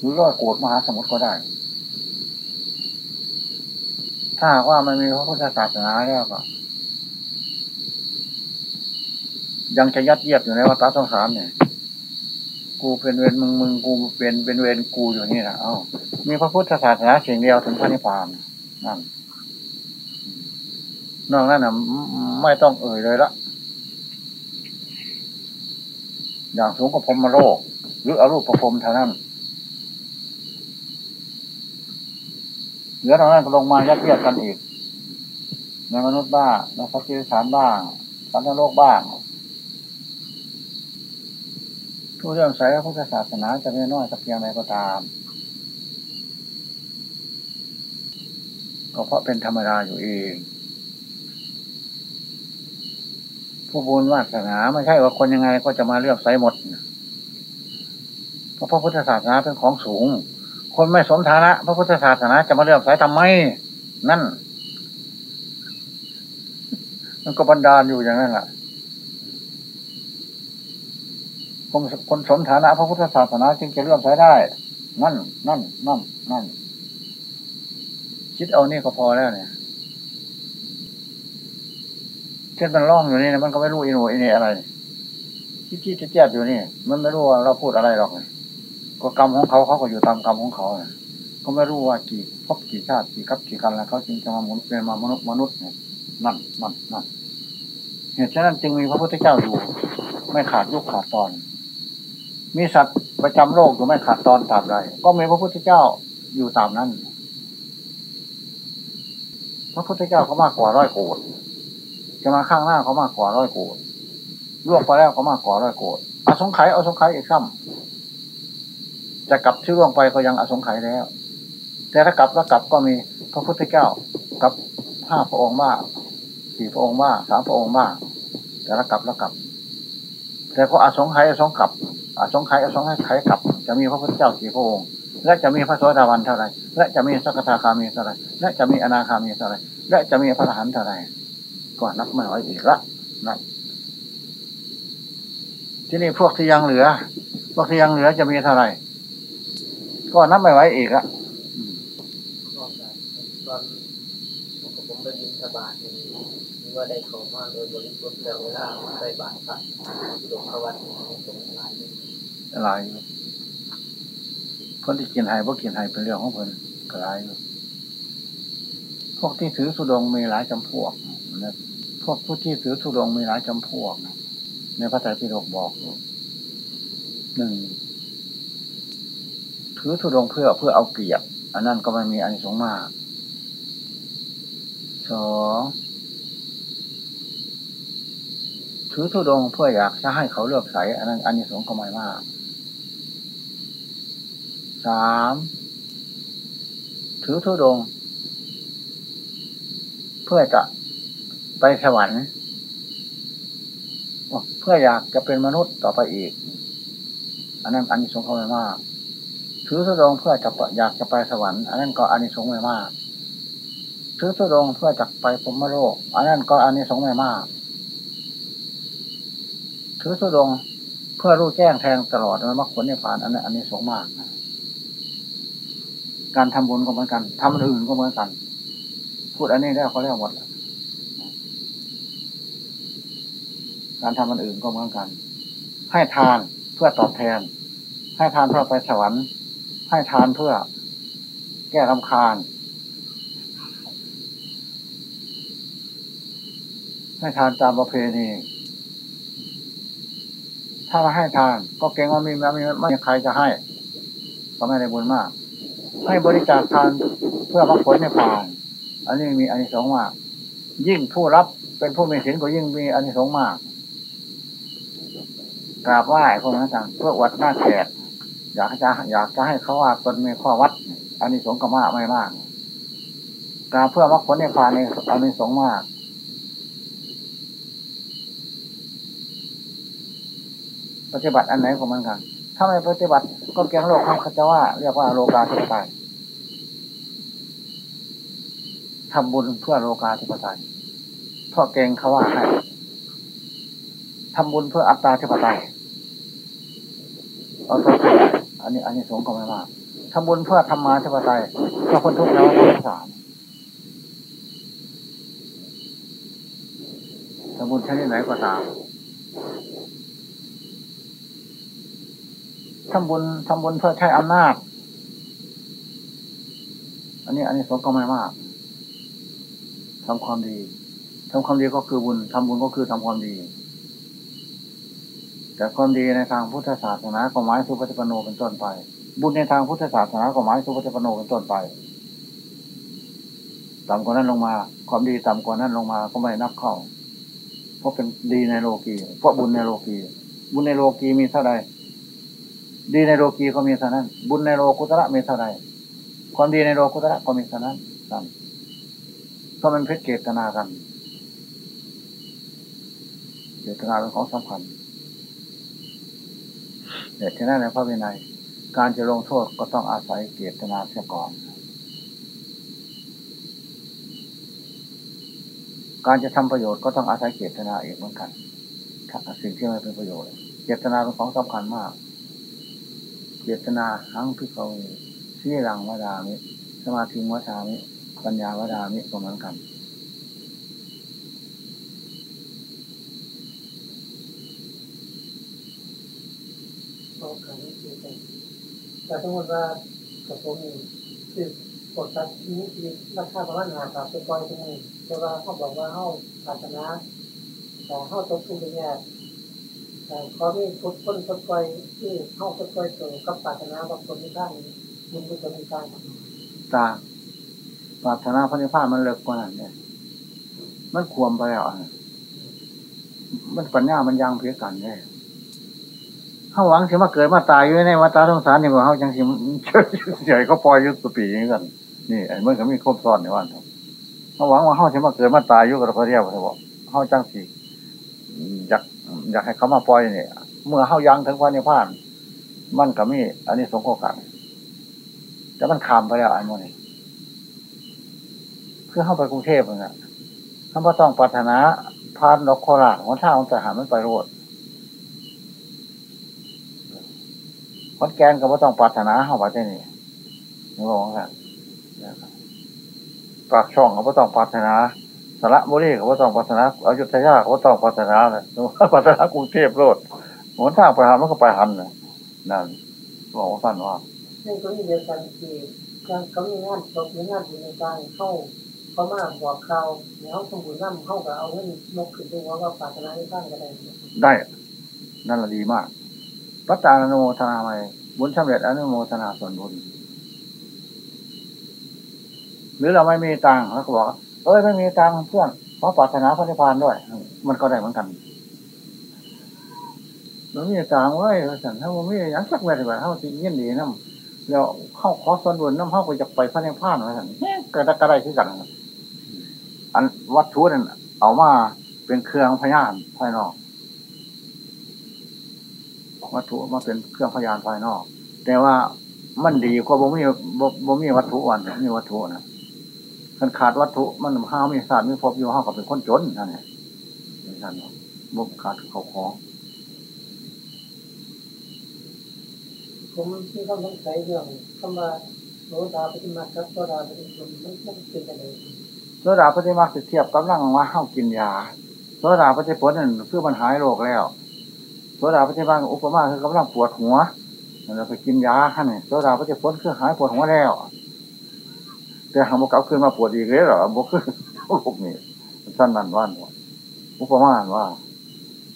หรือร้อยโกดมหาสมุทรก็ได้ ถ้าว่ามันมีพระพุทธศาสนาแล้วก็ ยังจะยัดเยียดอยู่ในวัฏสงสารเนี่ยกูเป็นเวรมึงมึงกูเป็นเป็นเวรกูอยู่นี่นะเอ้ามีพระพุทธศาสนาสิ่งเดียวถึงพระนิพพานนั่นนอกนั้นนะไม่ต้องเอ่ยเลยละอย่างสูงก็พรมโลก หรืออรูปประพรมเท่านั้น เหลือตรงนั้นก็ลงมายัดเยียดกันอีก ในมนุษย์บ้างในสัตว์ที่สารบ้างสัตว์โลกบ้างทุกเรื่องสายพระพุทธศาสนาจะไม่น้อยสักเพียงใดก็ตามก็เพราะเป็นธรรมดาอยู่เอง ผู้บุญวาสนาไม่ใช่ว่าคนยังไงก็จะมาเลือกใส่หมดเพราะพระพุทธศาสนาเป็นของสูง คนไม่สมฐานะ พระพุทธศาสนาจะมาเลือกใส่ทำไม นั่น มันก็บันดาลอยู่อย่างนั้นแหละคนคนสมฐานะ พระพุทธศาสนาจึงจะเลื่อมใช้ได้ นั่น นั่น นั่น นั่น คิดเอานี่ก็พอแล้วเนี่ยเช่นมันล่องอยู่นี่นะมันก็ไม่รู้อินโนอินเนอะไรคิดคิดจะแจ๊บอยู่นี่ มันไม่รู้ว่าเราพูดอะไรหรอก ก็กรรมของเขาเขาก็อยู่ตามกรรมของเขาเขาไม่รู้ว่ากี่ภพกี่ชาติกี่กัปกี่กัลป์แล้วเขาจึงจะมามนุษย์เป็นมามนุษย์มนุษย์เนี่ยนั่นนั่นนั่นเหตุฉะนั้นจึงมีพระพุทธเจ้าอยู่ ไม่ขาดยุคขาดตอน มีสัตว์ประจำโลกอยู่ไม่ขาดตอนตามใดก็มีพระพุทธเจ้าอยู่ตามนั้น พระพุทธเจ้าเขามากกว่าร้อยโกดจะมาข้างหน้าเขามากกว่าร้อยโกดล่วงไปแล้วเขามากกว่าร้อยโกดอาสงไขยอาสงไขยอีกซ้ำ จะกลับที่ล่วงไปก็ยังอาสงไขยแล้ว แต่ถ้ากลับแล้วกลับก็มีพระพุทธเจ้ากับห้าพระองค์บ้าสี่พระองค์บ้าสามพระองค์บ้าแต่ละกลับแล้วกลับ แต่ก็อาสงไขยอาสงกลับอสงไขยอสงไขยกลับ จะมีพระพุทธเจ้ากี่พระองค์และจะมีพระโสดาบันเท่าไรและจะมีสักทาคามีเท่าไรและจะมีอนาคามีเท่าไรและจะมีพระอรหันต์เท่าไรก็นับไม่ไหวอีกละนั่นที่นี่พวกที่ยังเหลือ พวกที่ยังเหลือจะมีเท่าไร ก็นับไม่ไหวอีกละตอนผมไปบินทบาทนี่ว่าได้ของมาโดยบริสุทธิ์แล้วเวลาใส่บาตรพระหลวงพ่อวัดตรงหลายหลายคนที่กินไห้พวกกินไห้เป็นเรื่องของเพิ่นก็หลายพวกที่ถือสุดงมีหลายจำพวกนะพวกผู้ที่ถือสุดงมีหลายจำพวก ในพระไตรปิฎกบอกหนึ่ง ถือสุดงเพื่อเพื่อเอาเกียรติอันนั้นก็ไม่มีอันสงมากสองถือทุดงเพื่ออยากจะให้เขาเลือกใสอันนั้นอันนี้สงก็ไม่มากสามถือทุดง เพื่อจะไปสวรรค์เพื่ออยากจะเป็นมนุษย์ต่อไปอีก อันนั้นอันนี้สงเขาไม่มาก ถือทุดงเพื่อจะอยากจะไปสวรรค์อันนั้นก็อันนี้สงไม่มาก ถือทุดงเพื่อจะไปพรมโลกอันนั้นก็อันนี้สงไม่มาก ถือสุดงเพื่อรู้แจ้งแทงตลอดมันมรรคผลในผ่านอันนี้นอันนี้สงมาก การทำบุญก็เหมือนกันทำอื่นก็เหมือนกัน พูดอันนี้ได้เขาเรียกหมดการทำอันอื่นก็เหมือนกัน ให้ทานเพื่อตอบแทน ให้ทานเพื่อไปสวรรค์ ให้ทานเพื่อ แก้ลำคาญ ให้ทานตามประเพณี ถ้ามาให้ทาน ก็เก่งว่ามีไม่ไม่ใครจะให้ ก็ไม่ได้บุญมาก ให้บริจาคทานเพื่อมรรคผลในผ่านอันนี้มีอันนี้สองมาก ยิ่งผู้รับเป็นผู้มีศีลก็ยิ่งมีอันนี้สองมากกราบไหว้พวกนั้นต่างเพื่อวัดหน้าแขก อยากจะอยากจะให้เขาว่าตนมีข้อวัดอันนี้สงก็มากไม่มาก การเพื่อมรรคผลในผ่านในอันนี้สงมากปฏิบัติอันไหนของมันกัน ถ้าไม่ปฏิบัติก็เกียงโลกคำขจะว่า เรียกว่าโลกาธิปไตยทำบุญเพื่อโลกาธิปไตยพ่อเก่งเขาว่าให้ทำบุญเพื่ออัตตาธิปไตย เอาตัวอันนี้อันนี้สงก็ไม่มากทำบุญเพื่อทำมาธิปไตยเพื่อคนทุกข์แล้วก็สงสารทำบุญชนิดไหนก็ตามทำบุญทำบุญเพื่อใช้อำนาจ อันนี้อันนี้สงก็ไม่มากทำความดีทำความดีก็คือบุญทำบุญก็คือทำความดี แต่ความดีในทางพุทธศาสนาก็หมายสุปฏิปโนเป็นต้นไป บุญในทางพุทธศาสนาก็หมายสุปฏิปโนเป็นต้นไปต่ำกว่านั้นลงมา ความดีต่ำกว่านั้นลงมาก็ไม่นับเข้า เพราะเป็นดีในโลกีเพราะบุญในโลกีบุญในโลกีมีเท่าใดดีในโลกีก็มีเท่านั้น บุญในโลกุตระมีเท่าใดความดีในโลกุตระก็มีเท่านั้นนั่นเพราะมันเพชรเกตนากันเจตนาเป็นของสำคัญ แต่ที่นั่นในพระวินัย การจะลงโทษก็ต้องอาศัยเจตนาเสียก่อน การจะทำประโยชน์ก็ต้องอาศัยเจตนาเองเหมือนกันสิ่งที่ไม่เป็นประโยชน์เจตนาเป็นของสำคัญมากเจตนาหังพิเขาชี่รังวดามิสมาธิวัฏามิปัญญาวดามิก็ เหมือนกันแต่สมมติว่ากับผมนี่คือกดตัดนี้คือราคาประมาณหาบาทเป็นก้อยตรงนี้แต่ว่าเขาบอกว่าเขาศาสนาแต่เขาตกทุนไปเนี่แต่เขาไม่พุทธคนคนก้อยที่เขาคนก้อยตัวกับศาสนาบางคนที่ด้านมันก็จะมีการตาปรารถนาพระนิพพานมันเลิกกว่านั้นเนี่ยมันควมไปแล้วมันปัญญามันยังเพียกันเนี่ย เขาหวังสิมาเกิดมาตายอยู่ในวัฏสงสารนี่ว่าเขาจังสิเฉยเขาปล่อยยุติปีอย่างนี้กันนี่ไอ้เมื่อก็มีครบซ้อนในวันเขาหวังว่าเขาสิมาเกิดมาตายอยู่กับพระเดียวเขาบอกเขาจังสิอยากอยากให้เขามาปล่อยเนี่ยเมื่อเขายังถึงวันนิพพาน มันก็มีอันนี้สงโคกันแต่มันขามไปแล้วไอ้โมนี่คือเข้าไปกรุงเทพเลยนะถ้าไม่ต้องปรารถนาพานดอกโคราชหัวท่าของแต่หามันไปโรด ขอนแกนก็ไม่ต้องปรารถนาเข้าไปที่นี่นี่บอกว่าปากช่องก็ไม่ต้องปรารถนาสระบุรีก็ไม่ต้องปรารถนาอยุธยาก็ไม่ต้องปรารถนาเลยปรารถนากรุงเทพโรดหัวท่าไปหามันก็ไปหันนะนั่นบอกว่าสั้นว่าในกรณีเดียวกันคือการเขามีงานตกมีงานอยู่ในการเข้าเขามาบอกข่าวแล้วสมบูรณ์น้ำเข้ากับเอาเงินนกขึ้นไปว่าว่าศาสนาที่ตั้งกันได้ได้ นั่นแหละดีมาก พระตาอนุโมทนาใหม่บุญสำเร็จอนุโมทนาส่วนบุญ หรือเราไม่มีตังค์แล้วก็บอกเอ้ยไม่มีตังค์เพื่อนเพราะปรารถนาพระนิพพานด้วย มันก็ได้เหมือนกันมันมีตังค์ไว้สันถ้ามันไม่ยังสักเมื่อไหร่เขาจริงยินดีน้ำแล้วเข้าขอส่วนบุญน้ำเข้าไปจะไปพระนิพพานไว้สันเกิดกระไรที่กันอันวัตถุนั่นเอามาเป็นเครื่องพยานภายนอก วัตถุมาเป็นเครื่องพยานภายนอก แต่ว่ามันดีกว่าบ่มีบ่มีวัตถุวันมีวัตถุนะมันขาดวัตถุมันห้ามีศาสตร์มีพบอยู่ห้ากับเป็นคนจนนั่นเองนั่นบ่ขาดเขาของผมที่เขาสงสัยเรื่องคำว่าโสดาปฏิมากับโสดาปฏิผลมันมันเป็นยังไงโสดาปฏิมาสิเทียบกำลังว่าห้ากินยาโสดาปฏิผลนั่นคือมันหายโรคแล้ว โสดาปฏิมาอุปมาคือกำลังปวดหัวเราไปกินยาขั้นนี่โสดาปฏิผลคือหายปวดหัวแล้วแต่หางบกเอาขึ้นมาปวดอีกเลยเหรอบกคือโรคนี่สั้นนันว่านอุปมาว่า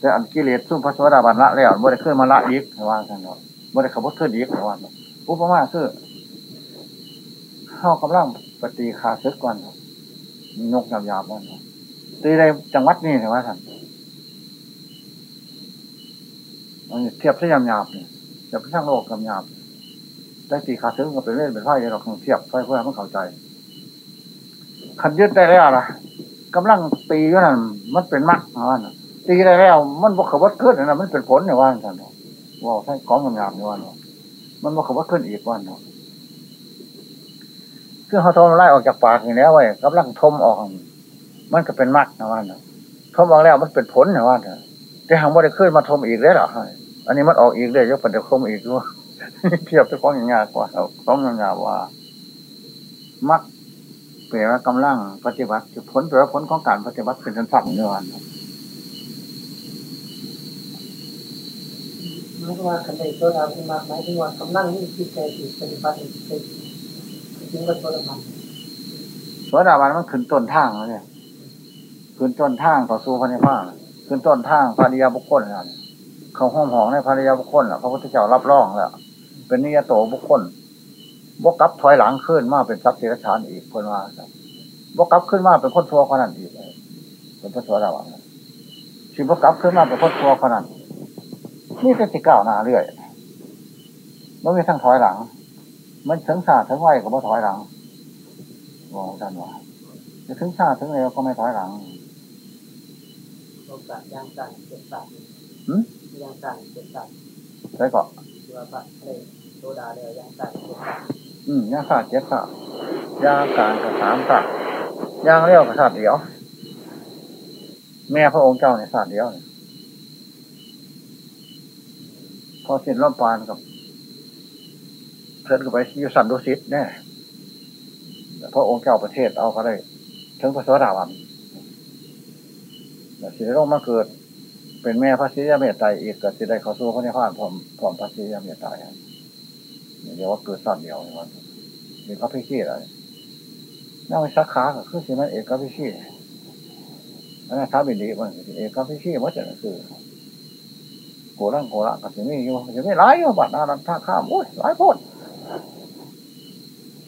แต่อันกิเลสซุ่มพระโสดาบันละแล้วบ่ได้ขึ้นมาละอีกว่ากันเนาะบ่ได้ขับรถขึ้นอีกว่าอุปมาคือเข้ากำลังปฏิคาซึกก่อนนกยาบๆมันตีในจังหวัดนี่ถือว่าท่าน เทียบที่ยำหยาบเนี่ยจะไปสร้างโลกกับหยาบ ได้ตีขาซึกก็เป็นเล่นเป็นไพ่เราคงเทียบไพ่เพื่อให้มันเข้าใจขันยึดได้แล้วล่ะกำลังตีอยู่นั่นมันเป็นมักว่าตีได้แล้ว มันบกขวัดขึ้นนะมันเป็นผลเนี่ยว่าท่านว่าใช้กองยาบเนี่ยว่ามันบกขวัดขึ้นอีกวันเนาะคือเขาทมไล่ออกจากปากอย่างนี้ไว้กำลังทมออก มันก็เป็นมักนะว่าเนาะทมออกแล้วมันเป็นผลนะว่าเนะ แต่หางว่าได้ขึ้นมาทมอีกเลยหรออันนี้มันออกอีกเลยยกปัญญาคมอีกด้วยเทียบเป็นของอย่างงายกว่าของอย่างงายว่ามักเปลี่ยนกำลังปฏิบัติผลเปลี่ยนผลของการปฏิบัติเป็นสั้นๆเนื้อวันมายถึงว่าคันใดโซดาเป็นมากหมายถึงว่ากำลังนี่ที่ใจสิปฏิบัติเป็นถึงกับโซดามันสวดาวันมันขึ้นต้นทางแล้วเนี่ยขึ้นต้นทางต่อสู้พระนิพพา ขึ้นต้นทางพระนิยาบุคคลนั่นเขาห้องหองในพระนิยาบุคคลพระพุทธเจ้ารับรองแล้วเป็นนิยโตบุคคลบกกลับถอยหลังขึ้นมาเป็นทรัพย์สิรชานอีกคนว่าบกกลับขึ้นมาเป็นคนทัวคนนั้นอีกเป็นพระสวดาวันชีบกกลับขึ้นมาเป็นคนทัวคนนั้นนี่เป็นสิก้าวหน้าเรื่อยไม่มีทั้งถอยหลัง มันถึงศาถึงไหวก็บ่ถอยหลังบอกท่านว่าจะถึงศาถึงเร็วก็ไม่ถอยหลัง โอกาสย่างสั่นเจ็ดสั่นหืมย่างสั่นเจ็ดสั่นใช่ก็คือว่าพระเลยโซดาเลยย่างสั่นเจ็ดสั่นอืมย่างศาสตร์เจ็ดศาสตร์ย่างกลางกับสามศาสตร์ย่างเลี้ยวกับศาสตร์เดียว แม่พระองค์เจ้าในศาสตร์เดียวเนี่ยพอเสิ้นร่มปานกับเพิ่นก็ไปอยู่สันดุสิตแน่พระองค์เจ้าประเทศเอาเขาได้ถึงพระสวัสดาวัน สิได้ลงมาเกิด เป็นแม่พระศรียาเมตไตรอีกก็สิได้เข้าสู่พระนิพพานพร้อมพร้อมพระศรียาเมตไตรเดี๋ยวว่าเกิดสั้นเดียวในวันเอกพิชีอะไรนั่งไปสักขาก็คือสิมันเอกพิชีอันนั้นท้าบินดีมันเอกพิชีมันจะคือโกรังโกระก็สิมีอยู่สิมีหลายอยู่บัดนั้นท่าข้ามโอ้ยหลายโพด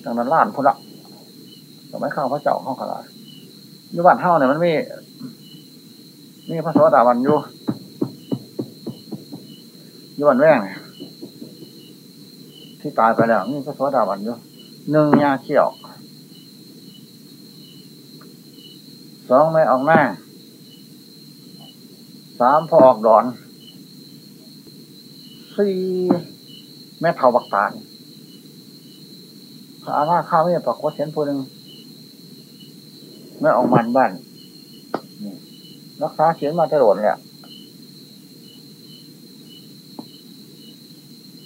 ดังนั้นล้านพุ่นละสมัยข้าวพระเจ้าห้องกระไรอยู่บ้านเฮาเนี่ยมันมี มีพระโสดาบันอยู่อยู่บ้านแว่งที่ตายไปแล้วมีพระโสดาบันอยู่หนึ่งยาเขี้ยวสองไม่ออกหน้าสามพอออกดอนสี่แม่เผาบักตาลอาณาข้าไม่ปรากฏเห็นผู้หนึ่งแม่ออกมันบ้าน รักษาเขียนมาตลอดเนี่ย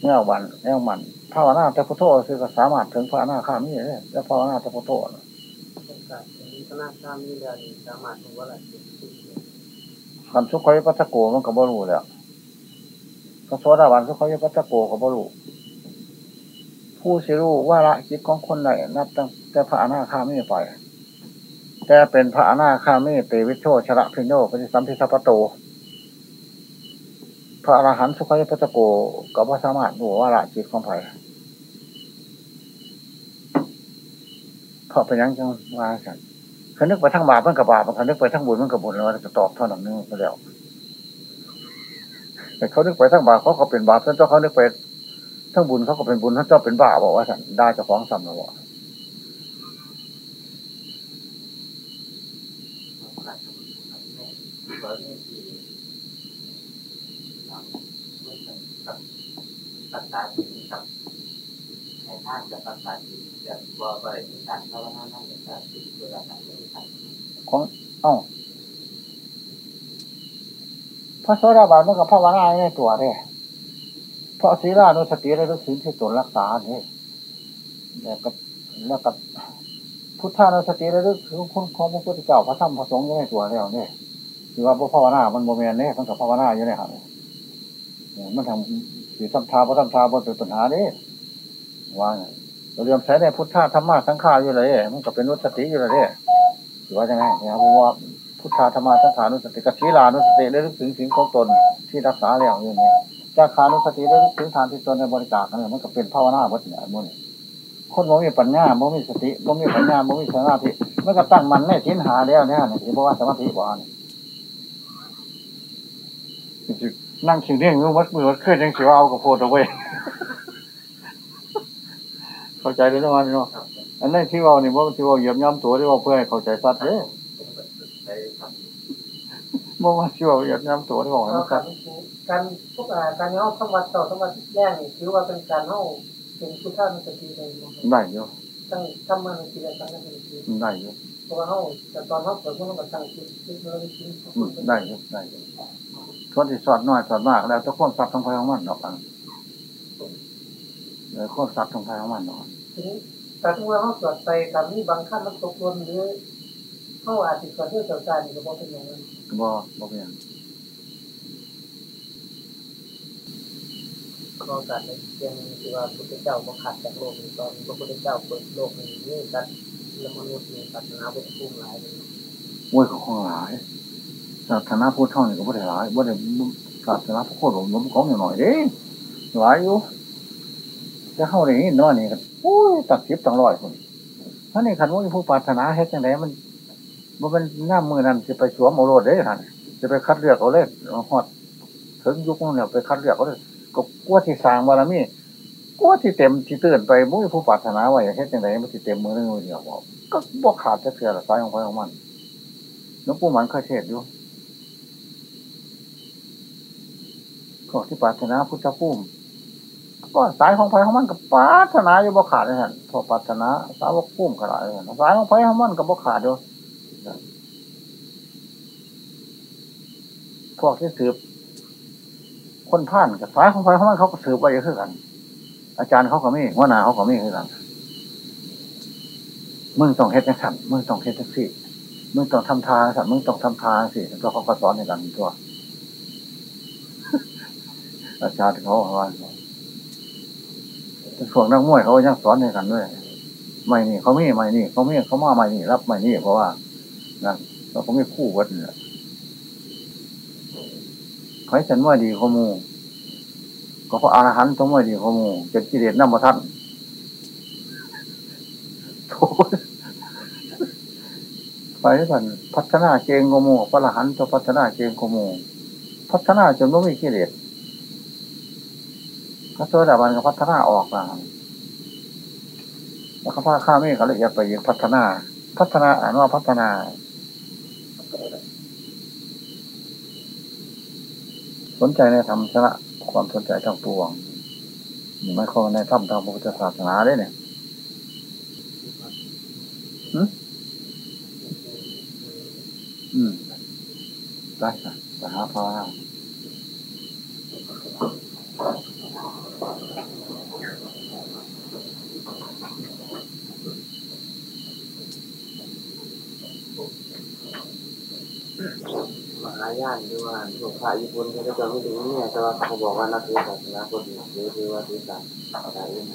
เนี่ยวันเนี่ยมันภาวนาแต่พุทโธคือก็สามารถถึงพระอนาคามีได้แล้วภาวนาแต่พุทโธน่ะโอกาสนี้คณะข้ามนี่เดียวนี้สามารถรู้ว่าอะไรเป็นสิ่งที่คันสุขอยปัสสโกมันก็บ่รู้แล้วพระโสดาบันสุขอยปัสสโกก็บ่รู้ผู้สิรู้ว่าละจิตของคนไหนนับตั้งแต่พระอนาคามีไป แต่เป็นพระอนาคามีเตวิโชชระพิโนปฏิสัมพิสัพโต พระอรหันต์สุขยปัสสโกก็บ่สามารถรู้ว่าละจิตของไผเพราะเป็นยังจังว่ากันเขานึกไปทั้งบาปมันกับบาปเขานึกไปทั้งบุญมันกับบุญแล้วมันจะตอบเท่านั้นนึงไปแล้วแต่เขานึกไปทั้งบาปเขาก็เป็นบาปท่านเจ้าเขานึกไปทั้งบุญเขาก็เป็นบุญท่านเจ้าเป็นบาปบอกว่าสันได้จ้าของซ้ำแล้วบอก โอกาสของคุณแม่กรณีที่เราไม่ต้องกับตัดตาที่กับใน ท่านจะตัดตาศจะว่าไปการภาวนานั่นเป็นการติดตัวการปฏิบัติของอ้าพระโสดาบันมันกับภาวนาในตัวเด้เพราะศีลานุสติและรู้ศีลที่ตนรักษาเนี่ยแล้วก็แล้วก็พุทธานุสติและรู้ถึงคุณของพระพุทธเจ้าพระธรรมพระสงฆ์อยู่ในตัวแล้วเนี่ยคือว่าพระภาวนา มันโมเมนเนี่ยมันกับภาวนาอยู่ในหันเนี่ยมันทำสีสัมทาพระธรรมทาบนเป็นปัญหาเนี่ย ว่าไงเราเรียนใช้ในพุทธาธรรมะสังขารอยู่เลยมันก็เป็นนุสติอยู่เลยเนี่ยถือว่าจะไงเนี่ยเพราะว่าพุทธาธรรมะสังขานุสติกับศีลานุสติและรู้ถึงสิ่งของตนที่รักษาแล้วอย่างนี้จาคานุสติและรู้ถึงทานที่ตนในบริจาคนั่นแหละมันก็เป็นภาวนาบทเนี่ยมันคนบ่มีปัญญาบ่มีสติบ่มีปัญญาบ่มีสมาธิมันก็ตั้งมันในสินหาแล้วเนี่ยนี่คือเพราะว่าสมาธิบ่อ่านนั่งคิวเรื่องรู้วัดมือวัดเคลื่อนยังสิว่าเอากับโพดเอาไว้ เข้าใจเลยนะวันนี้เนาะครับอันนั้นที่ว่านี่ว่าที่ว่าเหยียบย่ำตัวที่ว่าเพื่อให้เข้าใจสัตว์เด้ไปทำบ่ว่าที่ว่าเหยียบย่ำตัวที่ว่าให้เรามันสักาตรว์การพวกอ่าการเข้าสมัติต่อสมัติแรกนี่ถือว่าเป็นการเข้าเป็นพุทธานุสติเลยนะครับได้อยู่ตั้งทำมาในที่ใดตั้งในที่ใดได้อยู่เพราะว่าเข้าแต่ตอนเข้าเปิดพวกเราตั้งจิตจิตเราจิตอืมได้อยู่ได้อยู่ทวนที่สอดน้อยสอดมากแล้วทุกคนสัตว์ทั้งพยของมันดอกอัน เลยโคตรสัตว์ทางทางมันเนาะทีนี้แต่ถ้าว่าเขาสวดไปกับนี้บางขั้นมันตกหล่นหรือเขาอาจจะสวดเพื่อเจ้าใจนี่ก็บอกเป็นอย่างนั้นบ่บ่เป็นหยังก็การในเพียงที่ว่าพระพุทธเจ้าประขาดจากโลกนี้ตอนพระพุทธเจ้าเปิดโลกนี้นี่กันแล้วมนุษย์มีศาสนาเป็นผู้หลายเลยโว้ยของหลายศาสนาพุทธเท่านี่ก็บ่ได้หลายบ่ได้ศาสนาพุทธโคตรหลมของหน่อยเด้หลายอยู่ จะเข้าได้ยินเนนี่ก็โอ้ยตักสิบตังร้อยคนถ้านี่คันว่าผู้ปรารถนาเฮ็ดจังไดมันบ่เป็นหน้ามือนั้นสิไปสวมเอาโลดเด้ท่านจะไปคัดเลือกเอาเลยเอาฮอดถึงยุคนั้นแล้วไปคัดเลือกเอาเลยก็กลัวที่สางบารมีกลัวที่เต็มที่ตื่นไปบ่มีผู้ปรารถนาว่าอยากเฮ็ดจังไดมันสิเต็มมือนึงมือเดียวบ่ก็บ่ขาดจะเทื่อละสายของไฟของมันหลวงปู่หมันเคยเทศอยู่ขอที่ปรารถนาพุทธภูมิ ก็สายของไฟของมันกับปรารถนาอยู่บ่ขาดเลยฮะพอปรารถนาสาวกภูมิขนาดเลยสายของไฟของมันกับบ่ขาดอยู่พวกที่สืบ คนผ่านกับสายของไฟของมันเขาก็สืบไว้เยอะขึ้นกัน อาจารย์เขาก็มีหัวหน้าเขาก็มีขึ้นกันมึงต้องเฮ็ดจังสั่นมึงต้องเฮ็ดจังสี่มึงต้องทำทางสัตว์มึงต้องทำทางสิแล้วเขาก็สอนในกันตัว อาจารย์เขาว่า พวกนักมวยเขาก็ยังสอนในกันด้วยไม่นี่เขาไม่ไม่นี่เขาไม่เขามาไม่นี่รับไม่นี่เพราะว่านะเราก็ไม่คู่วัดเนี่ยใครฉันว่าดีข้อมูก็เพราะอรหันต์ต้องว่าดีข้อมูเจ็ดกิเลสน้ำมาทันโถไปกันพัฒนาเจงโกโมพระอรหันต์จะพัฒนาเจงโกโมพัฒนาจนไม่มีกิเลส พระโสดาบันก็พัฒนาออกมาแล้วก็พระข้ามีก็ละเอียดไปอีกพัฒนา พัฒนาอ่านว่าพัฒนาสนใจในธรรมชนะความสนใจทั้งปวงไม่เข้าในธรรมทางพุทธศาสนาได้เนี่ยอืมได้ค่ะไปหาพระ มหายานหรือว่าหลวงพระญี่ปุ่นเขาจะไม่ถึงเนี่ยแต่ว่าเขาบอกว่านักเรียนศาสนาพุทธหรือคือว่าที่ศาสนาอื่น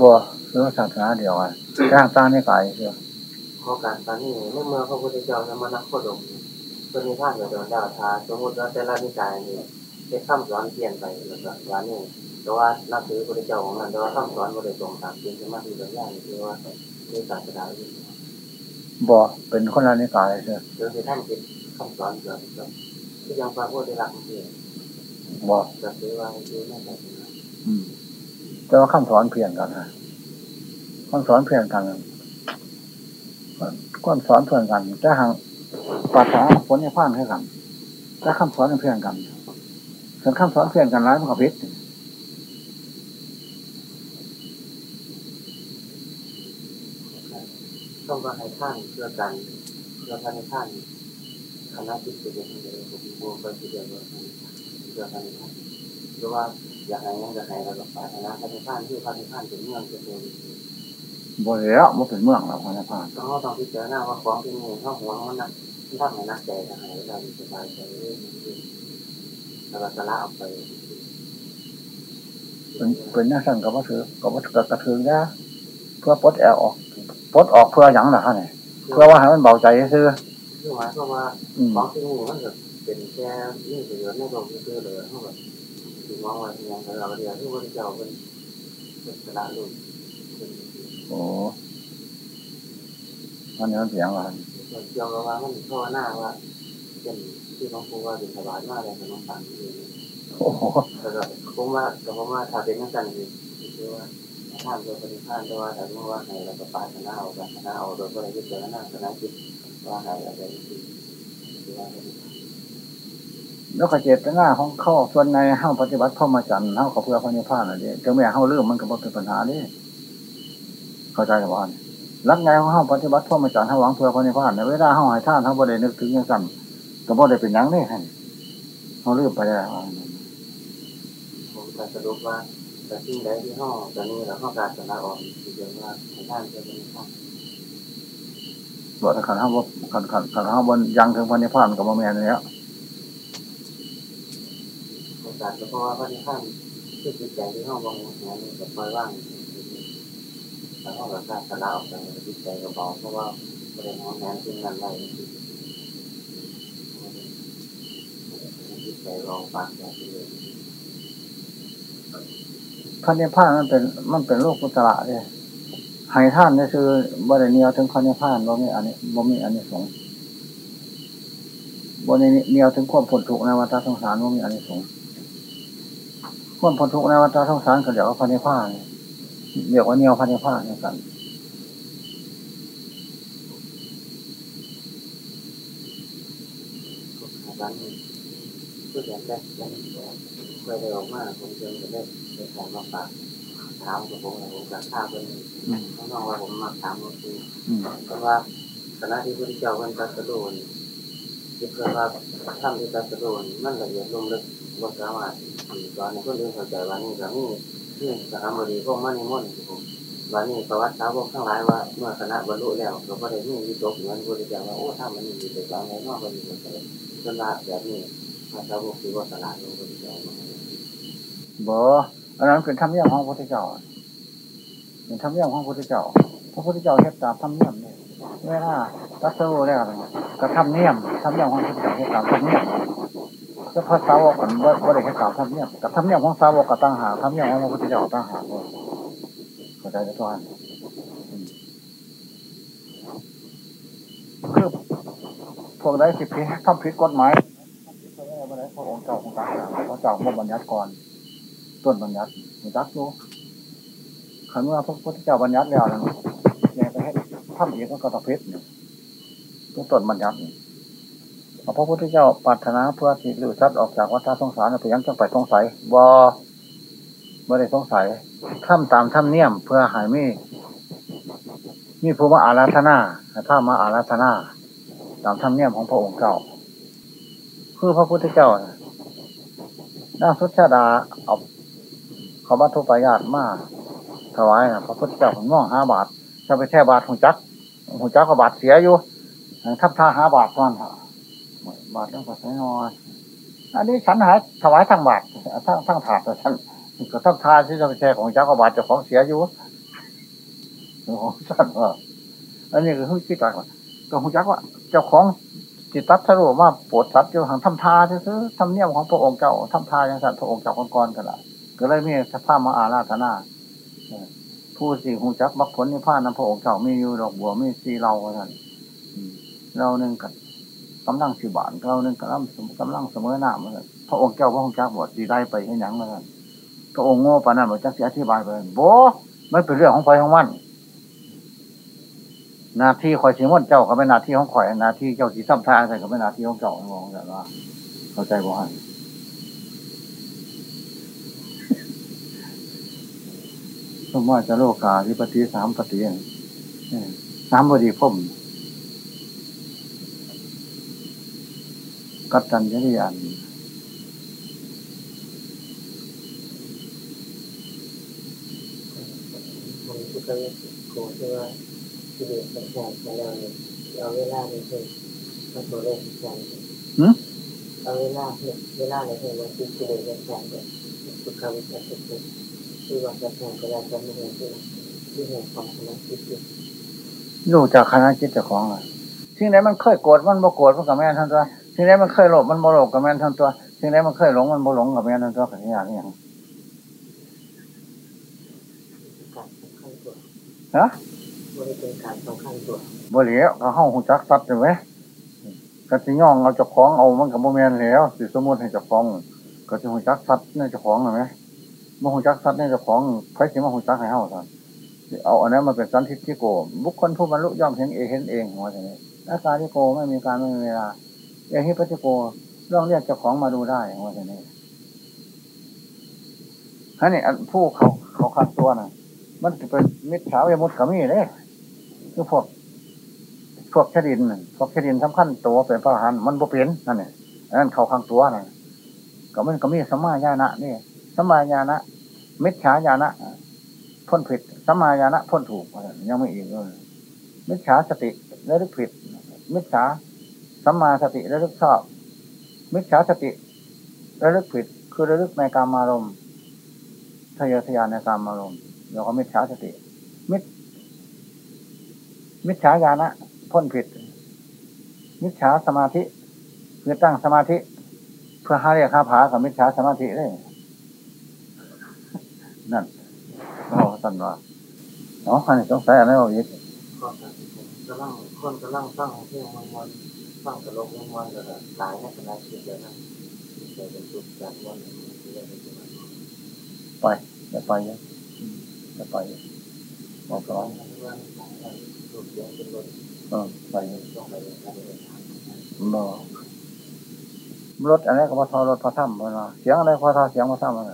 บัวหรือว่าศาสนาเดียวกันจ้างตั้งในกายเชียวข้อการตอนนี้เมื่อเมื่อพระพุทธเจ้านำมานักโคดมตัวนี้ท่านจะโดนดาวทาสมมติว่าแต่ละนิกายนี่ เป็นคำสอนเปลี่ยนไปแล้วก็ว่านี่แต่ว่านับถือพระพุทธเจ้าของมันแต่ว่าคำสอนบริตรงตามจริงสมาธิปัญญาคือว่าที่ศาสนาอื่นบัวเป็นคนละในกายเชียวหรือที่ท่านเป็นคำสอนเกี่ยวกับที่ยังพระพุทธเจ้าของเองบัวจะถือว่าคือไม่ศาสนาอืมแต่ว่าคำสอนเพียงกันฮะคำสอนเพียงกันคำสอนเพียงกันแต่หางปัจจัยผลในพานให้กันแต่คำสอนเพียงกัน ส่วนคำสอนเพียงกันร้ายมันก็พิษต้องว่าให้ท่านเพื่อกันเพื่อท่านให้ท่านคณะที่สุดเป็นเดียวกับผู้บวชไปเดียวกับเพื่อท่านท่านหรือว่าอยากให้ยังอยากให้เราแบบปรารถนาท่านท่านที่ท่านท่านเป็นเมืองเป็นตัวบัวแล้วมันเป็นเมืองแล้วพระพานต้องต้องพิจารณาว่าของที่มีข้าหัวมันนักทำให้นักใจทำให้เราสบายใจ แล้วก็สละออกไปเป็นเป็นนักสั่งกับว่าถือกับว่ากับกระเทืองนะเพื่อปลดแอลออกปลดออกเพื่อหยังล่ะฮะเนี่ยเพื่อว่าให้มันเบาใจซื้อคือหมายความว่าอืมของที่มีมันก็เป็นแค่นี่ประโยชน์ในโลกนี้คือเลยเท่ากับที่มองว่าอย่างเราเดียวที่พระเจ้าเป็นเป็นสละลูกโอ้มันนี่มันเสียงว่าส่วนเกี่ยวกับว่ามันภาวนาว่าเป็น ที่หลวงปู่ว่าเป็นสบายมากเลยขนมปังนี่โอ้โหแต่ก็ผมว่าแต่ผมว่าถ้าเป็นนักการคือคือว่าท่านโดยปฏิภาณแต่ว่าถ้าสมมติว่าให้เราก็ปาชนะเอาปาชนะเอาโดยบริสุทธิ์เจริญนาคณะจิตว่าให้อะไรคือคือว่าแล้วก็เจตนาของเข้าส่วนในห้าปฏิบัติเข้ามาจันห้าขอเพื่อพระนิพพานอะไรถึงแม้ห้าเรื่องมันก็บ่เป็นปัญหาดิเข้าใจหรือเปล่ารักไงของห้าปฏิบัติเข้ามาจันห้าหวังเพื่อพระนิพพานในเวลาห้าให้ท่านห้าบ่ได้นึกถึงอย่างสั่น ก็บ่ได้เป็นหยังนี่ให้ห้าเรื่องไปแล้วผมจะสรุปว่าแต่ที่ใดที่ห้องตอนนี้เราห้องการสนาออกที่เดียวว่าท่านจะเป็นท่านบอกขันห้าว่าขันขันขันห้าบนยังถึงพันนิพพานกับมาแมนแล้วโอกาสก็เพราะว่าพระนิพพานคือจิตใจที่ห้องวางงานกับปล่อยว่างแล้วห้องการสนาออกจากจิตใจก็เบาเพราะว่าประเด็นของงานที่งานไร จิตใจรองปากแบบนี้พันนิพพานมันเป็น มันเป็นโลกกุตระเลยให้ท่านนี่คือบริเนียวถึงพันนิพพานบ่มีอันนี้บ่มีอันนี้สงบริเนียวถึงความพ้นทุกในวัฏสงสารบ่มีอันนี้สงความพ้นทุกในวัฏสงสารก็เรียกว่าพันนิพพานเรียกว่าเนียวพันนิพพานนี่กันร้าน ผู้เรียนได้ได้เคยได้ออกมาผมเจอจะได้ในการมาฝากถามกับผมผมจะทราบเป็นน้องว่าผมมาถามก็คืออืมเพราะว่าคณะที่พระเจ้ามันตัดสรุนคิดว่าทำที่ตัดสรุนมันละเอียดลุ่มลึกบทสามารถตอนนี้คนเรื่องเข้าใจว่านี่ก็นี่นี่สานบดีพวกมันในม่นผมว่านี่ประวัติสาวกทั้งหลายว่าเมื่อคณะบรรลุแล้วเราก็ได้มีวิตกเหมือนพระเจ้าว่าโอ้ถ้ามันมีอยู่ในกลางในนอกมันมีมันเลยจนละแบบนี้ พระสาวกคือว่าลาดของพระเจ้าบ่อันนั้นเป็นธรรมเนียมของพระพุทธเจ้าเป็นธรรมเนียมของพระพุทธเจ้า พระพุทธเจ้าเฮ็ดตามธรรมเนียมเนี่ยเวลาตัดสู้แล้วเนี่ยก็ธรรมเนียมธรรมเนียมของพระพุทธเจ้าเฮ็ดตามธรรมเนียมแล้วพระสาวกกันบ่บ่ได้เฮ็ดตามธรรมเนียมกับธรรมเนียมของสาวกก็ต่างหากธรรมเนียมของพระพุทธเจ้าต่างหากเลยเข้าใจไหมทุกท่านคือพวกใดสิผิดทำผิดกฎหมาย ง่มาได้พระองค์เจ้าของต่างหากพระเจ้าบ่บัญญัติก่อน ต้นบัญญัติบัญญัติอยู่ขันว่าพระพุทธเจ้าบัญญัติแล้วนะแกไปให้ทำเองก็กระเพชรเนี่ยต้นบัญญัติพระพุทธเจ้าปรารถนาเพื่อที่หรือซัดออกจากวัฏสงสารไปยังจังไปสงสัยบ่บ่ได้สงสัยทำตามทำเนียมเพื่อหายมีมีผู้มาอาราธนาให้ามาอาราธนา ตามธรรมเนียมของพระองค์เจ้า คือพระพุทธเจ้าน่าสุชาดาเอาเขาบัตทุปายาตมาถวายนะพระพุทธเจ้าผมมองห้าบาทถ้าไปแช่บาทหงจักหงจักก็บาทเสียอยู่ทับท่าห้าบาทก่อนบาทต้องปัสน้อยอันนี้ฉันหายถวายทั้งบาททั้งทั้งถาดฉันก็ทั้งทาที่จะไปแช่ของจักก็บาทเจ้าของเสียอยู่ของฉันว่าอันนี้คือคิดต่างก็หงจักว่า เจ้าของ ติตัดทะลุมาปวดสัตว์อยู่ทางทำทาซื้อทำเนียมของพระองค์เจ้าทำทาอย่างสัตว์พระองค์เจ้าก่อนๆกันละก็เลยมีสภาพมาอาราธนาผู้สี่หูจักมักผลนิพพานนำพระองค์เจ้ามีอยู่ดอกบัวมีสีเราท่านเราหนึ่งกับกำลังสิบานเราหนึ่งกับกำลังเสมอหน้ามาพระองค์เจ้าพระองค์เจ้าบวชดีได้ไปให้หยังมาท่านพระองค์โง่ปานนั้นบอจักเสียอธิบายไปโบไม่เป็นเรื่องของไฟของมัน น้าที่คอยสีม่นเจ้าก็เป็นหน้าที่ของข่อยหน้าที่เจ้าสีซ้ำทางใส่ก็เป็นหน้าที่ของเจ้ามองแต่ว่า เข้าใจบ่ฮะสมว่าจะโลกาธิปฏิสามปฏิสามบดีพ่มกัตตัญญริยันมันการโกรธว่า ที่เด็กสัญญามาแล้วเนี่ยเอาเวลาในเพื่อนมาตัวเลขสัญญาเอาเวลาเนี่ยเวลาในเพื่อนมาคิดที่เด็กสัญญาเนี่ยสุขวิสัยสุขคือว่าสัญญาก็ได้จะไม่เห็นที่ที่เห็นความสมาธิที่รู้จากคณะจิตเจ้าของอะสิ่งไหนมันเคยโกรธมันบ่โกรธมันกับแม่ท่านตัวสิ่งไหนมันเคยโลภมันบ่โลภกับแม่ท่านตัวสิ่งไหนมันเคยหลงมันบ่หลงกับแม่ท่านตัวขันอย่างนี้การสำคัญตัวฮะ ไม่ได้เป็นการสำคัญตัวบ่เหลียวเฮาหูจักสัตว์ใช่ไหมก็สิย่องเอาเจ้าของเอามันกับบ่แม่นแล้วสิสมมติให้จ้าของก็สิหูจักสัตว์ในเจ้าของใช่ไหมบ่หูจักสัตว์ในเจ้าของไผสิมาหูจักให้เฮาซั่นเอาอันนั้นมาเป็นสันทิฏฐิโก บุคคลผู้บรรลุย่อมเห็นเองเห็นเองว่าอย่างนี้อาการที่โกไม่มีการไม่มีเวลาเอหิปัสสิโกลองเรียกเจ้าของมาดูได้ว่าอย่างนี้ฮะนี่ผู้เขาเขาคัดตัวน่ะ มันจะเป็นมิจฉาวิมุตติขมีเลย คือพวก พวกชดินพวกชดินสำคัญตัวเป็นพระอรหันต์มันบ่เป็นนั่นเนี่ยนนั้นเขาข้างตัวน่ะก็มันก็มีสัมมาญาณะนี่สัมมาญาณะมิจฉาญาณะพ้นผิดสัมมาญาณะพ้นถูกยังไม่อีกเลยมิจฉาสติระลึกผิด มิจฉาสัมมาสติระลึกชอบ มิจฉาสติระลึกผิด คือระลึกในกามารมณ์ทะเยอทะยานในกามารมณ์แล้วก็มิจฉาสติ มิจ มิจฉาญาณะพ้นผิด มิจฉาสมาธิคือตั้งสมาธิ เพื่อหาเรียกหาผากับมิจฉาสมาธิเลยนั่นเราสันว่าอ๋ออันนี้สงสัยอะไรบ้างอีกก็กำลังคนกำลังฟังเพลงมันมันฟังตลกมันมันก็หลายในขณะที่เดียวกันเดี๋ยวเป็นจุดจากวันที่เราจะมาไปจะไปยังจะไปบอกร้อง ไปยังต้องไรียนการเดินทางบอกรถอะไรก็พอทอรถพอถ้ำมาเสียงอะไรพอทอเสียงพอถ้ำมา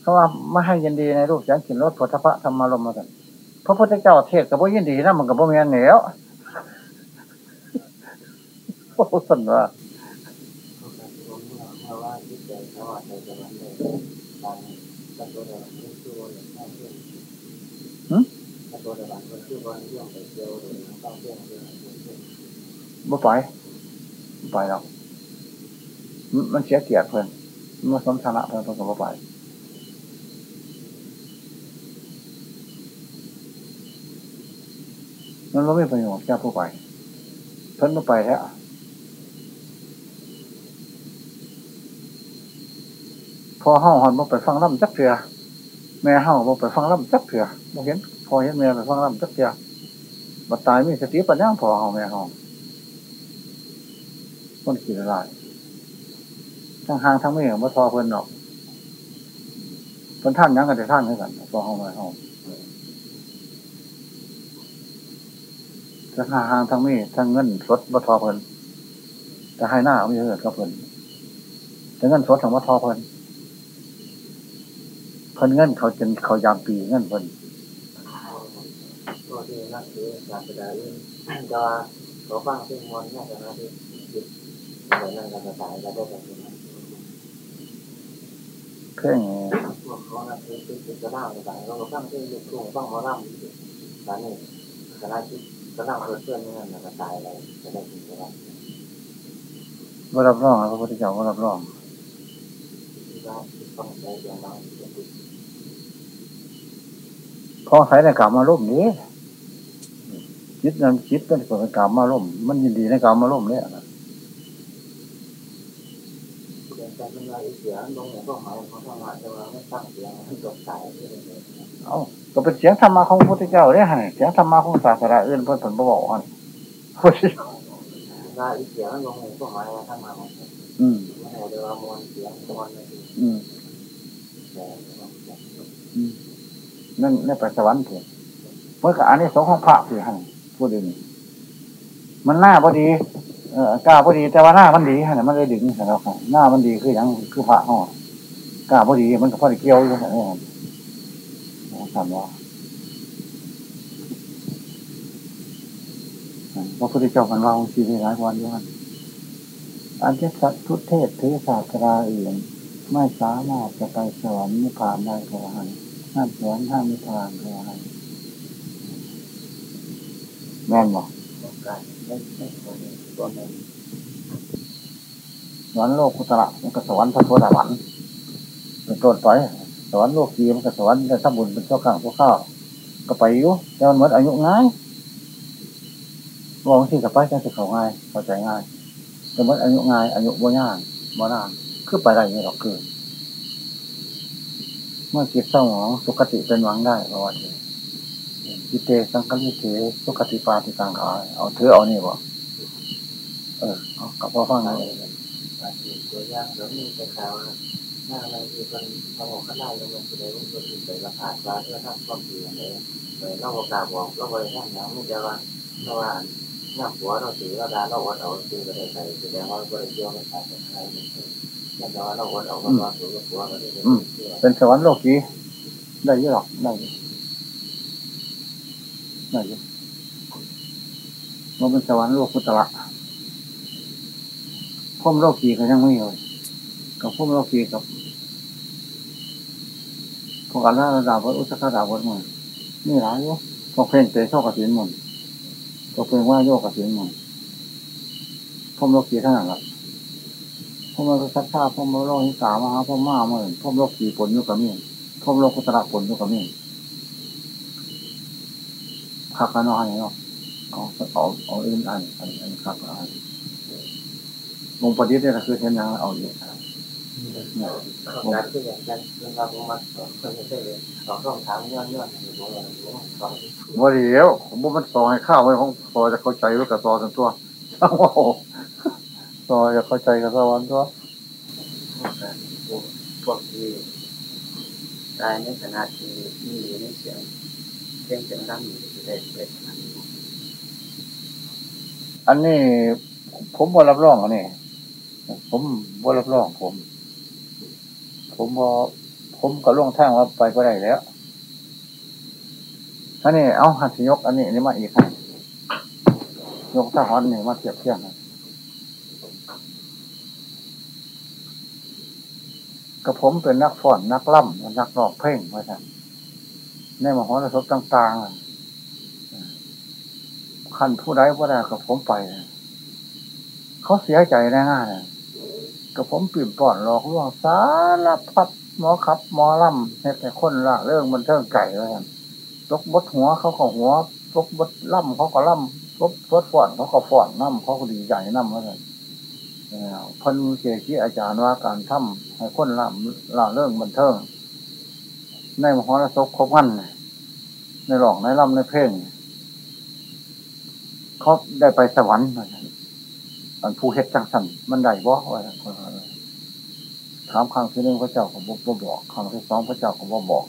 เขาว่าไม่ให้ยินดีในรูปเสียงกลิ่นรสผลพระธรรมารมมากันพระพุทธเจ้าเทศกับพว่ายินดีนะมันกับว่าเมียนเหนียวโอ้สนว่าเขาะรู้เมื่อเมื่อว่าที่ใจเขาว่าใจจะมันเลยการกระตัวเดินขึ้ตัวอย่างนั้ กระตัวเดินขึ้นตัวเรื่องไปเที่ยวหรือต้องเที่ยวเรื่องเรื่องบ่ปบ่ไปหรอกมันเสียเกียรติเพิ่นมันสมฐานะเพิ่นเพิ่นก็บ่ไปมันไม่มีประโยชน์แก่ผู้ไปเพิ่นบ่ไปแล้วพอเฮาหอนบ่ไปฟังล่ำจักเถื่อแม่เฮาบ่ไปฟังล่ำจักเถื่อบ่เห็น พอเห็นแม่ไปฟังลำจักเถื่อบัดตายมีสติปัญญาพอเฮาแม่เฮาคนขี้ละลายทั้งหางทั้งไม่บ่ทอเพิ่นดอกเพิ่นท่านยังก็ได้ท่านคือกันพอเฮาแม่เฮาทั้งหางทั้งมีทั้งเงินสดบัทอเพิ่นแต่ให้หน้าไม่เยอะก็เพิ่นแต่เงินสดของบัทอเพิ่นเพิ่นเงินเขาจนเขายามปีเงินเพิ่น ที่นั่นคือการแสดงจะเขาฟังเพลงมอนน่าจะน่าที่จิตเหมือนนั่นก็ตายแล้วก็แบบนั้นเพ่งพวกเขาคือคือจะเล่าต่างๆเราฟังเพลงลูกทุ่งฟังหมอลำตอนนี้คณะจิตก็นั่งเพื่อนเพื่นั่นก็ตายแล้วจะได้กินอะไรว่ารับรองพระพุทธเจ้าว่ารับรองที่ว่าฟังใจเดียวน้อยจะติดพอใส่ในกรรมมาร่มนี้ จิตนั้นจิตเป็นผลกรรมมาร่มมันยินดีในกรรมมาร่มเนี่ยนะเรียนการเป็นรายเสียลงในข้อหมายของธรรมะจะว่าไม่ตั้งเสียงให้จบตายที่นี่เอาก็เป็นเสียงธรรมะของพระพุทธเจ้าเนี่ยฮะเสียงธรรมะของศาสนาอื่นเพิ่นเพิ่นบ่บอกอันพระพุทธเจ้ารายเสียงลงในข้อหมายธรรมะของอืมไม่ให้เรียกว่ามวลเสียงมวลนั่นคืออืมแสงนั่นนี่ไปสวรรค์เถอะเมื่อกับอันนี้สงฆ์ของพระคือให้ พูดดีนี่มันหน้าพอดีเออกล้าพอดี แต่ว่าหน้ามันดีฮะเนี่ยมันเลยดึงสำหรับหน้ามันดีคืออย่างคือพระห่อกล้าพอดี มันก็พอดีเกี่ยวอยู่เนี่ยถามว่าพระพุทธเจ้ามันว่าองค์ชีวิตหลายวันด้วยอันที่สัตทุเทศถือศาสนาอื่นไม่สามารถจะไปสวรรค์นิพพานได้ก็ให้ห้ามสวนห้ามนิทานคืออะไร แม่นบอกต้อนโลกกุตระมันก็สวรรค์พระโสดาบันเป็นต้นไปสวรรค์โลกกีมันก็สวรรค์ได้สมบุญเป็นเจ้าข้างพวกข้าวก็ไปอยู่แต่มันเหมือนอายุง่ายมองที่กับไปจะจะเข้าง่ายเข้าใจง่ายแต่หมือนอายุง่ายอายุบ่ยากบ่นานคือไปได้อยังหรอกคือเมื่อจิตเศร้าหมองสุขติเป็นหวังได้เพราะว่า จิเตสังคลิเทสุขติปาติกังขายเอาเถือเอานี่บ่เออเอากับพ่อฟังนะไงตัวอย่างแล้วมีแต่ข่าวหน้าอะไรที่เป็นสมองข้างในแล้วมันแสดงว่าตัวที่เป็นราคาว่าเพื่อทำความดีอะไรเลยเราบอกกล่าวบอกเราบริหารอย่างไม่จะว่าเราว่าหน้าหัวเราถือเราดาเราวัดเอาถือไปใส่แสดงว่าบริเกี่ยวไม่ขาดอะไรนั่นแต่ว่าเราวัดเว่าถือหัวก็ได้เป็นสวรรค์โลกีได้ยอะหรอกได้ ได้เยอะมันเป็นสวรรค์โลกุตระพุ่มโลกีก็ยังไม่เลยกับพุ่มโลกีกับพวกกันละดาบอุสกดาบดมันนี่หลายอยู่พวกเพลงเตะโชกสินมันพวกเพลงว่าโยกสินมันพุ่มโลกีท่านั้นละพุ่มโลกัสชาพมโลกหิกามหาพ่มมาเมื่อพมโลกีปนยุกับมีพุ่มโลกุตระปนยุกับมี ขักกันนอนเนาะเอาเอาเอาอื่นอันอันอันขักอันวงปฏิทินนี่คือเช่นยังเอาอยู่นี่ยการที่อย่างนั้นเรื่องราวของมันคนไม่ใช่เลยเราต้องถามย้อนย้อนอยู่ตรงนั้นว่าเดียวผมมันซอยข้าวไว้ของซอจะเข้าใจว่ากับซอยกันตัวช่างว่าโอ้ซอจะเข้าใจกับซอวันตัวพวกที่ตายในขณะที่มีในเสียงเสียงเสียงดังอยู่ จะได้เป็นอันนี้ผมบ่รับรองอันนี้ผมบ่รับรองผม ผมบ่ผมก็ล่วงทางว่าไปก็ได้แล้วอันนี้เอาหัดสิยก อันนี้นนี้มาอีกครับยกทหารนี่มาเทียบเทียบกันกับผมเป็นนักฟ้อนนักล่ำนักร้องเพลงว่าท่านในมหรสพต่าง ๆ ขั้นผู้ใดผู้ใดกับผมไป เขาเสียใจแน่ๆเลยกับผมปิ่มป่อนหลอกลวงสารพัดหมอขับ หมอล่ำเฮ็ดแต่คนละเรื่องมันเทิงไก่ว่าท่านตกบดหัวเขาก็หัวตกบดล่ำเขาก็ล่ำตกบดฟ้อนเขาก็ฟ้อนน้ำเขาก็ดีใจน้ำว่าท่านเอ่อเพันเกจิอาจารย์ว่าการทำให้คนละละเรื่องบันเทิงในมหรสพครบวันในหลองในล่ำในเพลง เขาได้ไปสวรรค์ว่าซั่นอันผู้เฮ็ดจังสันมันได้บ่ว่าซั่นคว่าถามครั้งที่หนึ่งพระเจ้าก็บ่บ่บอกครั้งที่สองพระเจ้าก็บ่บอก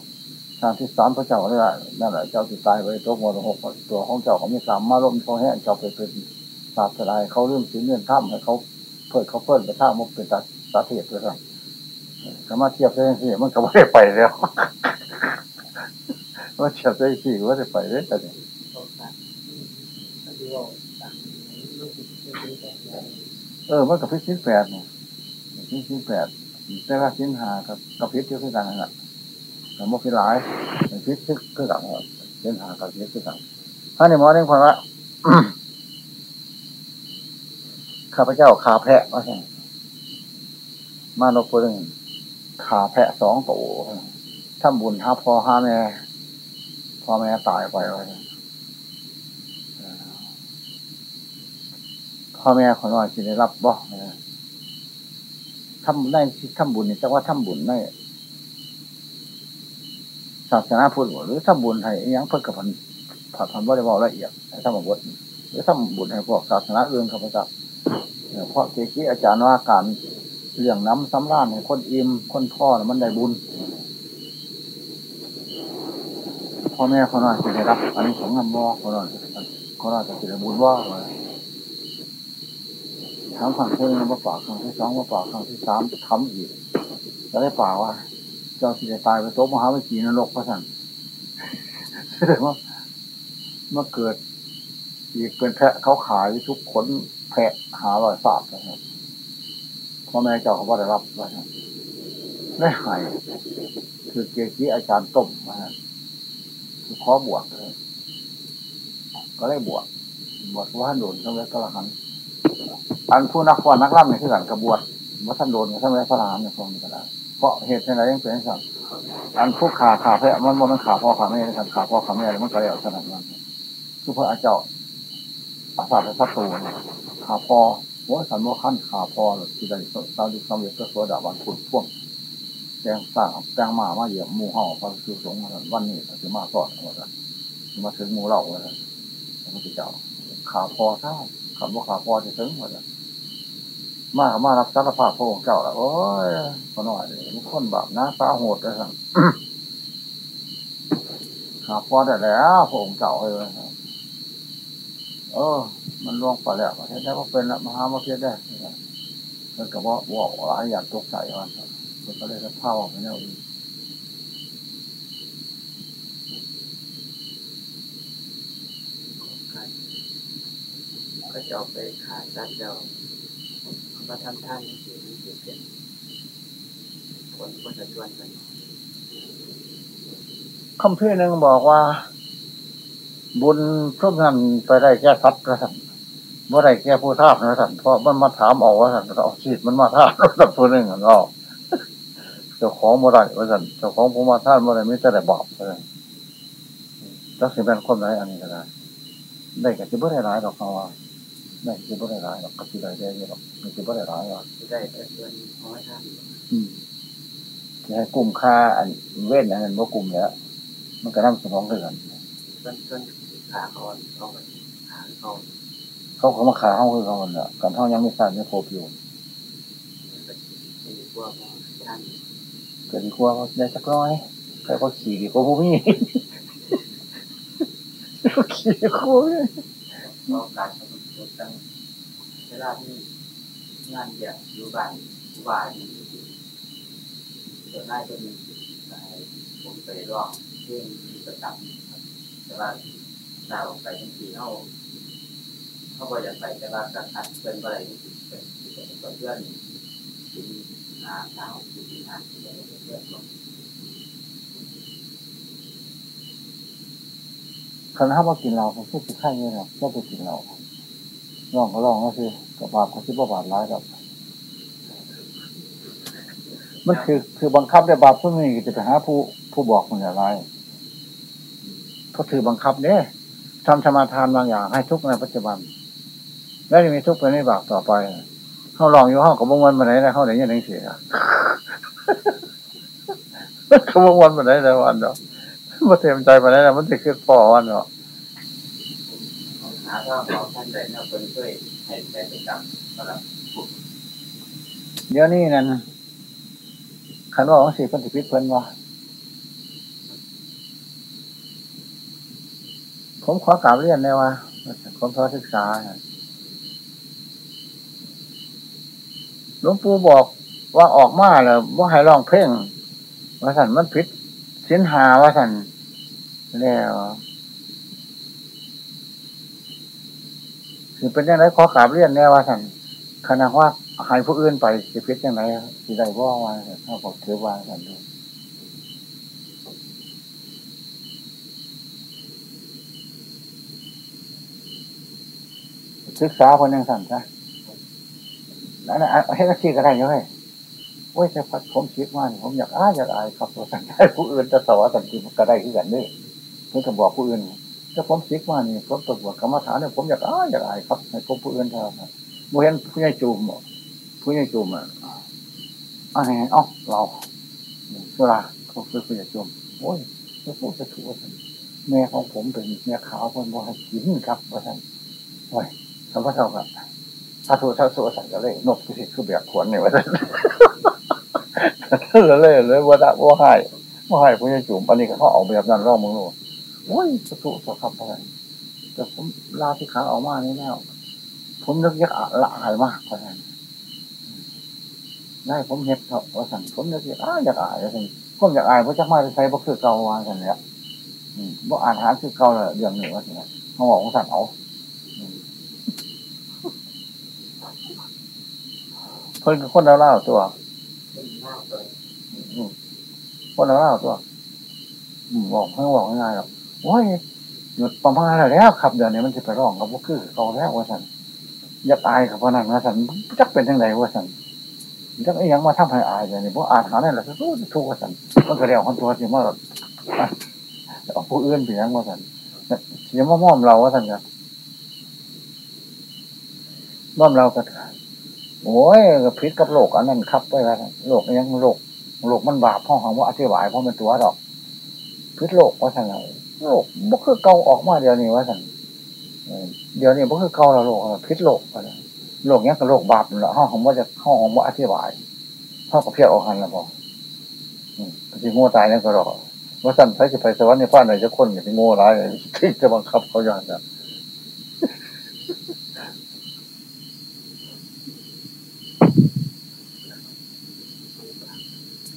ครั้งที่สามพระเจ้าก็ได้ว่านั่นแหละเจ้าสิตายไปตัวมรหกตัวของเจ้าเขามีสามมาล้มเขาแห้งเจ้าไปเป็นศาสดาเขาเรื่องศีลเรื่องธรรมให้เขาเพิ่นเขาเพิ่นไปท่ามุกเป็นตัดสาเทศด้วยกันสามารถเทียบได้ที่มันก็ไม่ได้ไปแล้วว่าเทียบได้ที่ว่าได้ไปเลยแต่เนี่ย เออมันกับพิษชิ้นแปดเนี่ยพิษชิ้นแปดแต่ว่าชิ้นหากับกับพิษเยอะขึ้นกันนั่นแหละแต่โมพิษหลายพิษขึ้นกันชิ้นหากับพิษขึ้นกันพระในหมอนี่คนว่าข้าพเจ้าขาแพะว่าใช่มานพนึงขาแพะสองตัวทำบุญหาพ่อหาแม่พ่อแม่ตายไปว่าซั่นเออ พ่อแม่ขอน้อยสิได้รับบ่เออทำได้ทำบุญนี่แต่ว่าทำบุญในศาสนาพุทธหรือทำบุญให้ยังเพิ่นกับพันผัดพันบ่าได้บอกละเอียดให้ทำบุญหรือทำบุญให้พวกศาสนาอื่นครับพระเจ้าเพราะเจกจิอาจารย์ว่าการเรื่องน้ำสำราญให้คนอิ่มคนพ่อมันได้บุญพ่อแม่เขาน้อยจะได้รับอันนี้ของงานบ่เขาน้อยเขาน้อยจะได้บุญว่า ถามครั้งที่หนึ่งว่าป่าครั้งที่สองว่าป่าครั้งที่สามทำอีกจะได้ป่าว่าเจ้าสิจะตายไปโต๊ะมหาวิจีนรกพระสันแสดงว่าเมื่อเกิดอีกเป็นแพะเขาขายทุกคนแพะหารอยสาบนะครับพ่อแม่เจ้าเขาว่าได้รับว่าได้หายคือเกจิอาจารย์ต้มนะฮะคือขอบวชเลยก็ได้บวชบวชว่าท่านโดนสมัยพระหัน อันผู้นักฟ้อนนักล่ำในที่หลังกระบวชว่าท่านโดนสมัยพระหันในฟองนี้ก็ได้เพราะเหตุไหนยังเป็นสั่งอันผู้ขาขาแพะมันมันขาพ่อขาแม่นะครับขาพ่อขาแม่แล้วมันก็แล้วขนาดนั้นคือพระอาเจ้าอาสาเป็นศัตรูขาพ่อว่าสันโมขั้นขาพ่อที่ได้สาวดิสำเร็จก็สวดาบันคุณพ่วงแจงสร้างแจงมามาเหยียบมูห่อพระคือสงฆ์วันนี้จะมาสอนว่ามาถึงมูเราเลยพระพุทธเจ้าขาพ่อท่า คำว่าขาพอจะถึงว่ามากมารับสารภาพพระองค์เจ้าล้วโอ้ยขอหน่อยมันคนบาปนะตาโหดเลยครับขาพอได้แล้วพระองค์เจ้าเลยครับเออ มันล่วงไปแล้วประเทศได้ก็เป็นละมหาประเทศได้มันก็บอกบอกหลายอย่างตกใจมันมันก็เลยจะเท่าไปเนี่ยอีก ก็จะเอาไปขายรัดเจ้ามาทำท่านสิ่งที่เปลี่ยนผลก็จะชวนกันคำพี่หนึ่งบอกว่า บุญทุกนั้นไปได้แก่สัตว์นะท่านเมื่อไรแก่ผู้ท่านะท่านเพราะมันมาถามออกว่าท่านเอาชีดมันมาท่าท่านตัวหนึ่งก็เจ้าของบ่อได้ว่าท่านเจ้าของผมมาท่านบ่ได้ไม่แต่ได้บอกเลยแล้วสิเป็นคนไหนอันนี้ก็ได้ได้ก็จะบ่ได้ร้ายดอกเขาว่า ได้จะบ่ได้ร้ายดอกก็สิได้ได้เยอะดอกมันจะบ่ได้ร้ายหรอกได้แต่เพื่อนของท่านอืมให้กลุ่มค่าอันเว้นอันนั้นว่ากลุ่มแล้วมันก็นั่งสมองด้วยกันเพื่อนเพื่อนขาเขาเขาขาเขาเขาเขามาขาเขาคือเขามันละกันเท่ายังไม่ทราบไม่ครบอยู่เกิดดีกว่าเขาได้สักร้อยใครก็ขี่ดีกว่าพวกนี้เขาขี่ดีกว่าก็การสมุด ตั้งเวลาที่งานเดียวอยู่บ้านอยู่บ้านส่วนนายก็มีผมไปร้องเพลงประจำแต่ว่าหน้าไปทั้งทีเขาเขาบอกอยากไปแต่ว่าการอัดเป็นอะไรเป็นเป็นเพื่อนกินหาหนาวกินหาเพื่อนเพื่อนคันถ้ามากินเราเขาพูดสิข้างนี้เนาะก็ไปกินเรา ลองก็ลองก็คือกับบาปเขาคิดว่าบาปร้ายกับ มันคือคือบังคับได้บาปพวกนี้จะไปหาผู้ผู้บอกมันอย่างไรเขาถือบังคับเนี่ยทำสมาทานบางอย่างให้ทุกข์ในปัจจุบัน แล้วจะมีทุกข์ไปในบาปต่อไปเขาลองอยู่ห้องกับวงวันมาไหนได้เขาไหนยังไงเสียเขาวงวันมาไหนได้วันเนาะมาเต็มใจมาไหนแล้วมันจะขึ้นพอวันเนาะ หาว่าขอท่านใดนะคนช่วยให้แฟนประจำสำหรับเดี๋ยวนี้นั่นขันว่าของสีพันธิพิษเพิ่นว่าผมขอกราบเรียนเลยว่าผมขอศึกษาหลวงปู่บอกว่าออกมาแล้วว่าให้ร้องเพลงว่าสันมันผิดสินหาว่าสันแล้ว คือเป็นยังไงขอกราบเรียนแน่ว่าสันขณะว่าใหายผู้อื่นไปสิพิษยังไงสิได้ว่าว่าถ้าบอกถือว่ากันดูศึกษาคนยังสั่นซะนั่นนะให้นักชีก็ได้ยังไงโอ้ยแต่พัดผมคิดว่าผมอยากอ้าอยากอายครับตัวสั่นได้ผู้อื่นจะสวะสันติก็ได้ที่กันนี่เพื่อจะบอกผู้อื่น ถ้าผมคิดว่านี่ผมตรวกรรมฐานเนี่ยผมอยากอ้ายอยากอายครับให้ผมผู้อื่นเท่านั้นโมเห็นผู้ใหญ่จูมผู้ใหญ่จูมอะอันนี้อ๋อเราเวลาเขาคือผู้ใหญ่จูมโอ้ยจะพูดจะถูกว่านแม่ของผมเป็นแม่ขาวคนบ่ให้กินครับว่าท่านโอ้ยคำว่าเท่ากับถ้าถูกถ้าสูสั่งก็เลยนกคือคือแบบขวนเนี่ยว่าท่านเลยเลยว่าได้ว่าให้ว่าให้ผู้ใหญ่จูมอันนี้เขาเอาแบบนั้นร่องมึงโน่ โอ้ยจะถูกสักคำเท่านั้นแต่ผมลาที่ขาออกมานี่แล้ว ผมนึกยักละอายมากเพราะฉะนั้นได้ผมเห็ดเถอะว่าสั่นผมนึกยักอายอยากอายว่าสั่นผมอยากอายเพราะจักมาจะใช้บ่คือเก่าวางกันแล้วบ่อ่านหาคือเก่าเลยเรื่องหนึ่งว่าสั่นเขาบอกว่าสั่นเอาเพิ่นคนเล่าตัวเป็นหน้าตัวคนเราเล่าตัวบอกไม่บอกง่ายหรอก โอ้ยหยุดประมาณแล้วครับเดี๋ยวนี้มันจะไปร้องกับบ่คือเก่าแล้วว่าสันอยากอายกับพนันว่าสันจักเป็นยังไงว่าสันจักไอ้ยังมาทำให้อายเลยนี่พราะอ่านหาเนี่ยแหละทุกทุกว่าสันมันก็เรียกคนตัวที่มาเอาผู้อื่นเพียงว่าสันเสียมาม่อมเราว่าสันครับม่อมเราก็โอ้ยก็พิษกับโลกอันนั้นครับไปว่าโลกยังโลกโลกมันบาปพ่อของว่าอธิบายเพราะมันตัวดอกพิษโลกว่าสัน โลกบ่คือเก่าออกมาเดี๋ยวนี้ว่าสันเดี๋ยวนี้บ่คือเก่าละโลกพิษโลกอะโลกเนี้ยกับโลกบาปหละห้องของว่าจะห้องของว่าอธิบายห้องกับเพียรออกหันแล้วบอกที่โง่ตายนั่นก็รอว่าสั่นใช้จะไปสวรรค์ในฟ้าไหนจะคนอย่างที่โง่ร้ายที่จะบังคับเขาอย่างนั้น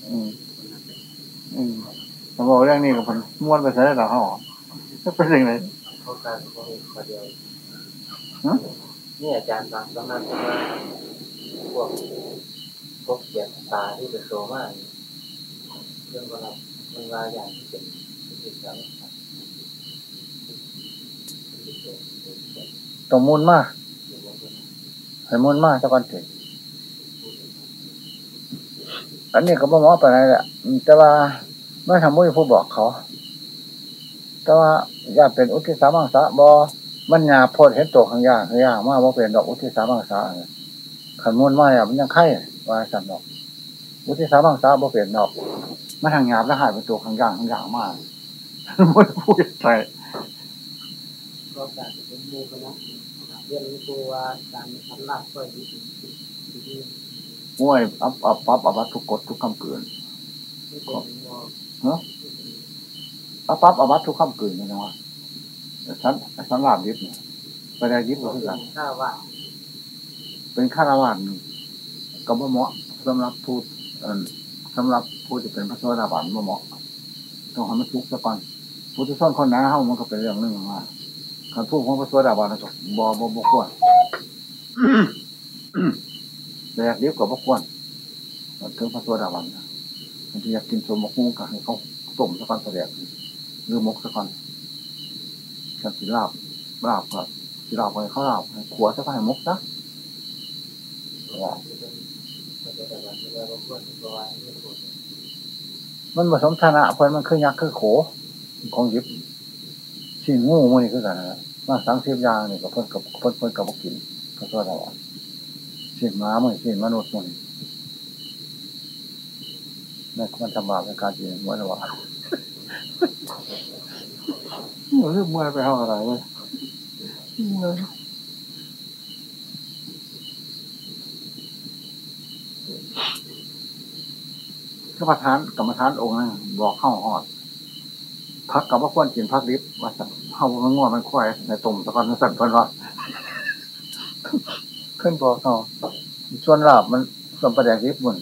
อืมอืม ผมบอกเรื่องนี้กับผมม้วนไปใช้ได้หรอเขาจะเป็นยังไงเขาการเขาเองคนเดียวฮะนี่อาจารย์บางสำนักว่าพวกพวกเขียนตาที่เป็นโซมากเรื่องว่ามันว่าอย่างที่เป็นต้องมุนมากให้มุนมากสักวันถึงอันนี้ก็บ่หมอไปไหนแหละแต่ว่า ไม่ทำมุ้ยผู้บอกเขา แต่ว่าอย่าเป็นอุทิศสามังสะบอมันยาโพดเห็นตัวข้างยากข้างยากมากว่าเป็นดอกอุทิศสามังสะขันมุนมาอะมันยังไข่ว่าสั่นดอกอุทิศสามังสะบ่เป็นดอกมันทางหยาบแล้วหายเป็นตัวข้างยากข้างยากมากมันพูดใส่ก็การเป็นมูกันนะเรื่องตัวการทำลาบก็ดีดีมวยอับอับปับอับทุกกฎทุกคำเกินที่ เป็นมออับปับอับทุกคำเกินนะวะฉันฉันลาบยิบเนี่ยไปได้ยิบก็คือกันข้าวว่าเป็นฆราวาสหนึ่งก็บ่เหมาะสำหรับผู้เอ่อสำหรับผู้จะเป็นพระโสดาบันบ่เหมาะต้องให้มันทุกข์ซะก่อนผู้ที่ซ่อนคนหนาเฮามันก็เป็นเรื่องหนึงว่าคันผู้ของพระโสดาบันก็บ่บ่บ่ควรแดกเดียวกับบ่ควรถึงพระโสดาบันนะ มันจะอยากกินสมมกหุ้งก็ให้เขาต้มซะก่อนแดกหรือมกซะก่อนฉันสิลาบลาบก็สิลาบให้เขาลาบให้ขัวซะก็ให้มกนะมันผสมฐานะเพิ่นมันคือยักษ์คือโขของยิบชิ้นงูมันนี่คือกันนะมาสังเสียบยางนี่ก็เพิ่นกับเพิ่นเพิ่นกับกินก็ตัวเราชิ้นม้ามันชิ้นมนุษย์มันนี่ มันทำบาปในการกินเหมือนว่าเรื่องมวยไปเท่าอะไรเลยกรรมฐานกรรมฐานองค์นั้นบอกเข้าหอดพักกับว่าควรกินพักลิฟว่าสั่งเข้ามันง่วงมันควายในตุ่มตะกอนมันสั่นเพิ่นว่าขึ้นบอกเขาส่วนลาบมันส่วนประแดกลิฟมัน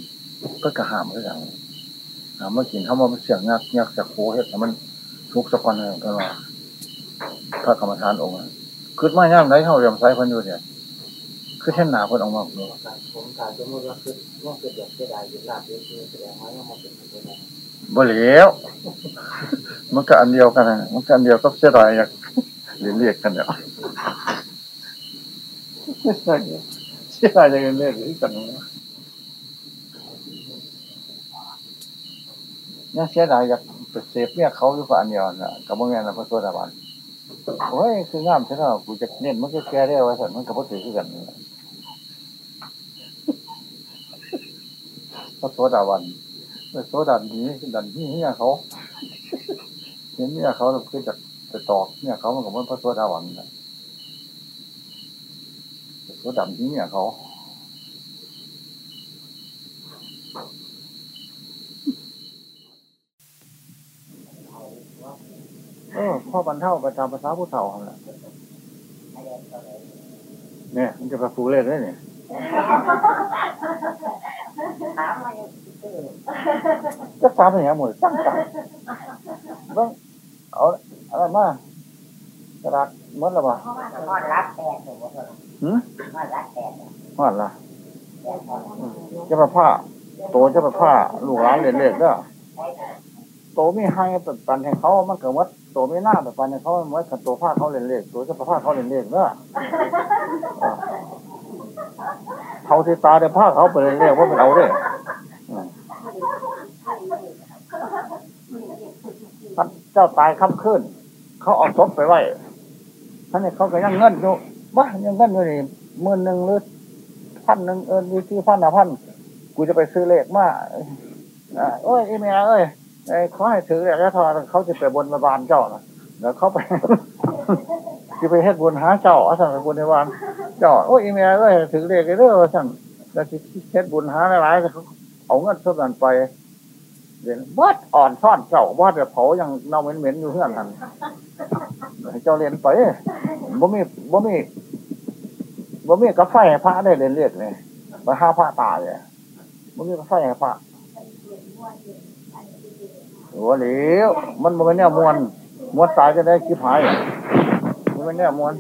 เพื่อกระหามเพื่ออย่าง หามมากินเขามาเสียงงักงักจากโคเฮ็ดแต่มันทุกสะกอนเลยก็ว่าพระกรรมฐานองค์นั้นคือไม่ย่ามไรเขาเรียมไซเพิ่นอยู่เนี่ยคือเท่นหนาเพิ่นออกมาเลยผมการสมมติว่าคือว่าคือแบบเสียดายยึดลาบยึดคือแสดงว่ายังมาเป็นคนนั้นบ่เหลวมันก็อันเดียวกันนะมันก็อันเดียวก็เสียดายอยากเรียนเรียกกันเดี๋ยวเสียดายจะเรียนเรียกหรือกันนะ เนี่ยเสียดายอยากไปเสพเนี่ยเขาอยู่กับอันเดียวนะกับเมื่อไงนะพระโสดาบันโอ้ยคืองามใช่ไหมกูจะเน้นมันก็แก่ได้ไว้สันมันกับพระถือคือกันนั่นแหละพระโสดาบันโซดันนี้ดันที่เนี่ยเขาเห็นเนี่ยเขาคือจะไปตอกเนี่ยเขามันก็มันพระโสดาวันนะโซดันที่เนี่ยเขาเออ พ่อบรรเทาประจำภาษาผู้เฒ่าหั่นแหละเนี่ย มันจะไปฟูเล่นได้เนี่ยจะตามอย่างหมดตั้งใจเบิ้งเอาอะไรมากระดาษหมดแล้วป่ะทอดรักแตกหรือว่าหืมทอดรักแตกหมดละจะมาผ้าโตจะมาผ้าลูกหลานเรียนเล็กเด้อโตไม่ให้ปันให้เขา มันเกิดวัดโตไม่น่าแต่ปันให้เขามันขัดโตผ้าเขาเรียนเล็กโตจะผ้าเขาเรียนเล็กเด้อเขาที่ตาเดี๋ยวผ้าเขาไปเรียนเล็กว่าเป็นเอาเด้ท่านเจ้าตายค่ำคืนเขาเอาศพไปไว้ท่านนี่เขาก็ยังเงินอยู่ว่ายังเงินอยู่นี่หมื่นหนึ่งหรือพันหนึ่งเออมีที่พันอะพันกูจะไปซื้อเลขมาอ่าโอ้ยอีเมียเอ้ย ไอ้เขาให้ถือแล้วทอเขาจะไปบนมาบานเจ้านะเดี๋ยวเขาไปจะไปเฮ็ดบุญหาเจ้าอาสั่งไปบุญในวันเจ้าโอ้ยเมียเอ้ยถือเลขเลยเด้อว่าสั่งแล้วที่เฮ็ดบุญหาหลายๆเขาเอาเงินส่วนนั้นไปเดี๋ยววัดอ่อนซ่อนเจ้าวัดเดี๋ยวเผายังเน่าเหม็นๆอยู่เพื่อนกันให้เจ้าเรียนไปบ่มีบ่มีบ่มีกาแฟพระได้เรียนเรียกเลยไปห้าพระตายเลยบ่มีกาแฟพระ โอ้เหลวมันบ่เป็นแนวมวนมวนตายจะได้คิดหายมันเป็นแนวมวน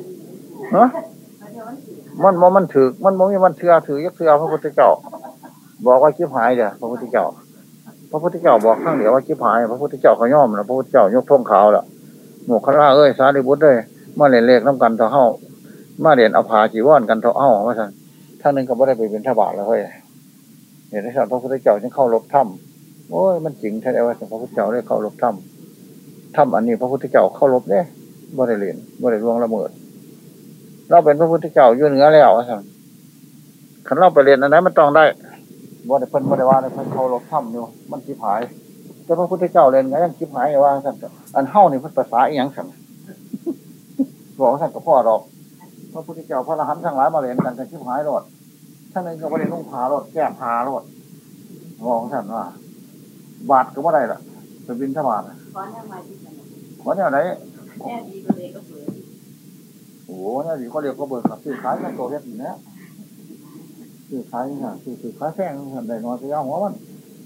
ฮะมันมันมันถือมันบ่มีมันเถื่อถือยักเถื่อพระพุทธเจ้า บอกว่าคิดหายเด้อพระพุทธเจ้า พระพุทธเจ้าบอกข้างเดียวว่าชิบหาย พระพุทธเจ้าเขาย่อมแล้วพระพุทธเจ้ายกท่งขาวล้วหมวกคราเอ้ยสารีบุตรเลยมาเรียนเลขน้ำกันเท่าเฮ้ามาเรียนอภาจีวรกันเท่าเฮ้าว่าสันท่านนึงก็ไม่ได้ไปเป็นทบาทแล้วเฮ้ยเห็นไหมครับพระพุทธเจ้าจึงเข้าลบถ้ำ โอ้ยมันจริงแท้ว่าพระพุทธเจ้าได้เข้าลบถ้ำถ้ำอันนี้พระพุทธเจ้าเข้าลบเนี่ยไม่ได้เรียนไม่ได้ลวงละเมิด เราเป็นพระพุทธเจ้าอยู่เหนือแล้วว่าสันขันเราไปเรียนอันนั้นมันต้องได้บ่ได้เพิ่นบ่ได้ว่าได้เพิ่นเข้าลบถ้ำอยู่มันชิบหาย แต่พระพุทธเจ้าเรียนไงยังชิบหายว่าสันอันเฮ้านี่เพิ่นภาษาอีหยังสันบอกว่าสันกับพ่อดอกพระพุทธเจ้าพระอรหันต์ทั้งหลายมาเรียนกันจะชิบหายรอดท่านนึงก็ไม่ได้นุ่งผารอดแก้ผารอดบอกท่านว่า บาทก็ไม่ได้ละไปบินทบาทขอแนวมาที่สนามขอเนี่ยไหนแม่ดีก็เลยก็เปิดโอ้โหเนี่ยสิเขาเรียกเขาเบิกครับซื้อขายกันตัวเล็กอย่างนี้ซื้อขายค่ะซื้อซื้อขายแพงสันได้น้อยไปเอาหัวมัน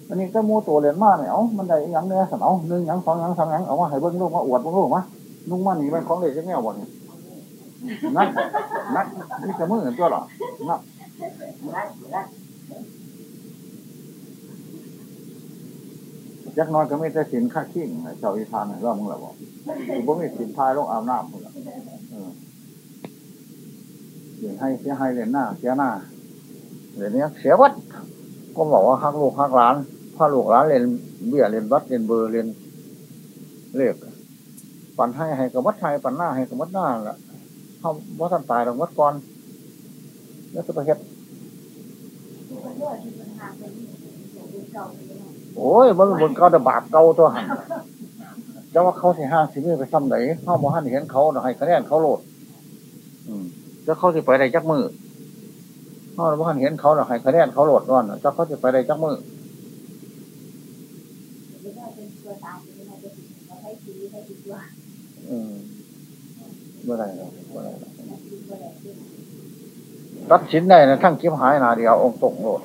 อันนี้ก็มูตัวเรียนมากเนี่ยเอามันได้อหย่างเนี้ยสันเอาหนึ่งหยังสองหยังสามหยังเอามาให้เบิ้งลูกมาอวดเบิ้งลูกมานุ่งมันนี่เป็นของเด็กจะแง่บ่เนี่ยนั่นนั่นนี่จะมือเห็นตัวหรอนั่นรักรัก ยักน้อยก็ไม่ได้สินค่าขิ้งเจ้าอีทานให้ว่ามึงละบอกผมมีสินทายลงอาบน้ำมึงละเอเสียให้เสียให้เรียนหน้า เสียหน้าเรียนเนี้ยเสียวัด ก็บอกว่าฮักลูกฮักหลานพาลูกหลานเรียนเบี้ยเรียนวัดเรียนเบอร์เรียนเลขปั่นให้ให้กับวัดไทยปั่นหน้าให้กับวัดหน้าละเขาวัดท่านตายแล้ววัดก่อนแล้วจะไปเฮ็ด โอ้ยมันบนเก่าแต่บาปเก่าตัวหันจะว่าเขาสิห้างสิมีไปซ้ำไหนเขาบ่หันเห็นเขาให้คะแนนเขาโหลด อืมจะเขาสิไปได้จักมือเขาบ่หันเห็นเขาให้คะแนนเขาโหลดก่อนจะเขาสิไปได้จักมือเมื่อไรเนาะเมื่อไรนะดีกว่าแหละที่ตัดสินได้นะทั้งคิบหายหนาเดียวองค์ตกโหลด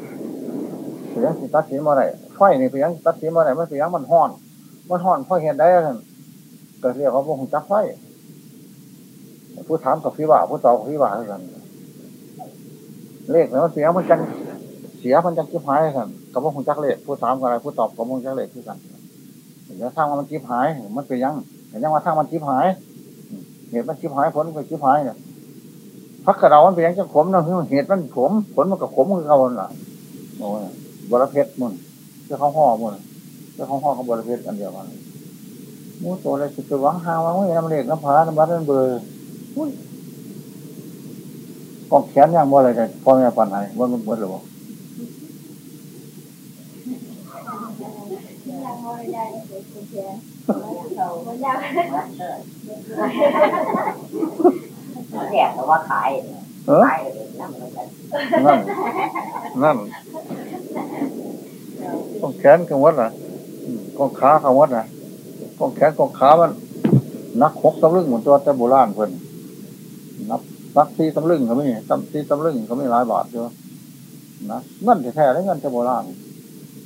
เพียงสิตัดสินมาได้ไฟนี่เพียงตัดสินมาได้มันเพียงมันห้อน มันห้อนเพราะเห็นได้ท่านก็เรียกว่าพวกจักไฟผู้ถามกับพี่ว่าผู้ตอบกับพี่ว่าท่านเลขแล้วมันเสียมันจังเสียมันจังคิบหายท่านกับพวกจักเลขผู้ถามกับอะไรผู้ตอบกับพวกจักเลขคือกันเดี๋ยวทางมันคิบหายมันเป็นยังเห็นยังว่าทางมันคิบหายเหตุมันคิบหายผลมันก็คิบหายเนี่ยพักกระเรามันเป็นยังจะขมนะคือเหตุมันขมผลมันก็ขมคือเขาล่ะโอ้ย บรเพชรมันเจ้าเขาห่อมันเจ้าเขาห่อเขาบรเพชรอันเดียวกันมูตัวอะไรสุดหวังหาวังไม่น้ำเล็กน้ำผาน้ำบัดน้ำเบอร์อุ้ยกองแขนย่างบ่อะไรกันพ่อแม่ปันไหนว่ามันหมดหรือเปล่ายังไม่ได้เป็นคนแก่เราไม่ยากแยกแต่ว่าขายเออขายเลยนั่นเหมือนกัน นั่นนั่นกองแขนกังวัดนะอืมกองขากังวัดนะกองแขนกองขามันนักหกตำลึงเหมือนตัวแต่โบราณเพิ่นนับนักที่ตำลึงเขาไม่ตำที่ตำลึงเขาไม่หลายบาทเดียวนะเงินแท้ๆแล้วเงินแต่โบราณ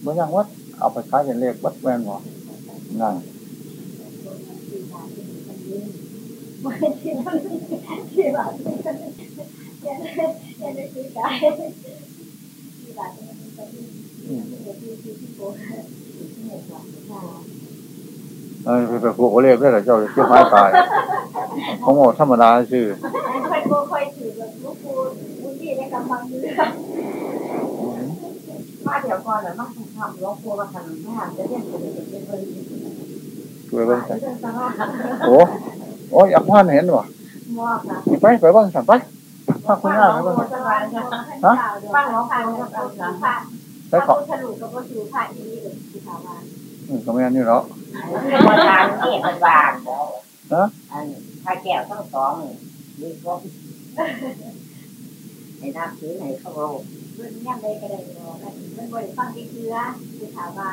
เมื่อยังวัดเอาไปขายเป็นเลขวัดแมนบ่นั่นไม่ที่บ้านที่บ้านยังยังไม่ซื้อได้ที่บ้านมันเป็นที่ที่ที่ที่โกง เนี่ยค่ะเออไปพวกเลขได้เหรอเจ้าจะเชื่อไม้ตายของโง่ธรรมดาชื่อค่อยโกค่อยถือแบบลูกปูลูกพี่ได้กำบังมือมาเดี๋ยวก่อนแล้วมาทำหลวงปู่มาทำแม่จะเรียนเป็นเป็นเป็นเป็นช่วยเบิ่งกันเรื่องสมาธิโอ้โอ้ยอยากว่านเห็นบ่มอกนะไปไปเบิ่งสั่นไปพาคุณย่าไปเบิ่งฟังร้องเพลงแล้วก็สามารถ ไปขอถ้าฉลุก็ว่าถือพระอีนี่หรือที่ถามว่าอืมก็ไม่อันนี้เนาะมาทานนี่มันบางแล้วอันถ้าแก้วทั้งสองมีครบในน้ำซื้อไหนเขาบอกมันยังได้ก็ได้หรอกมันบริฟังที่เชื้อที่ถามว่า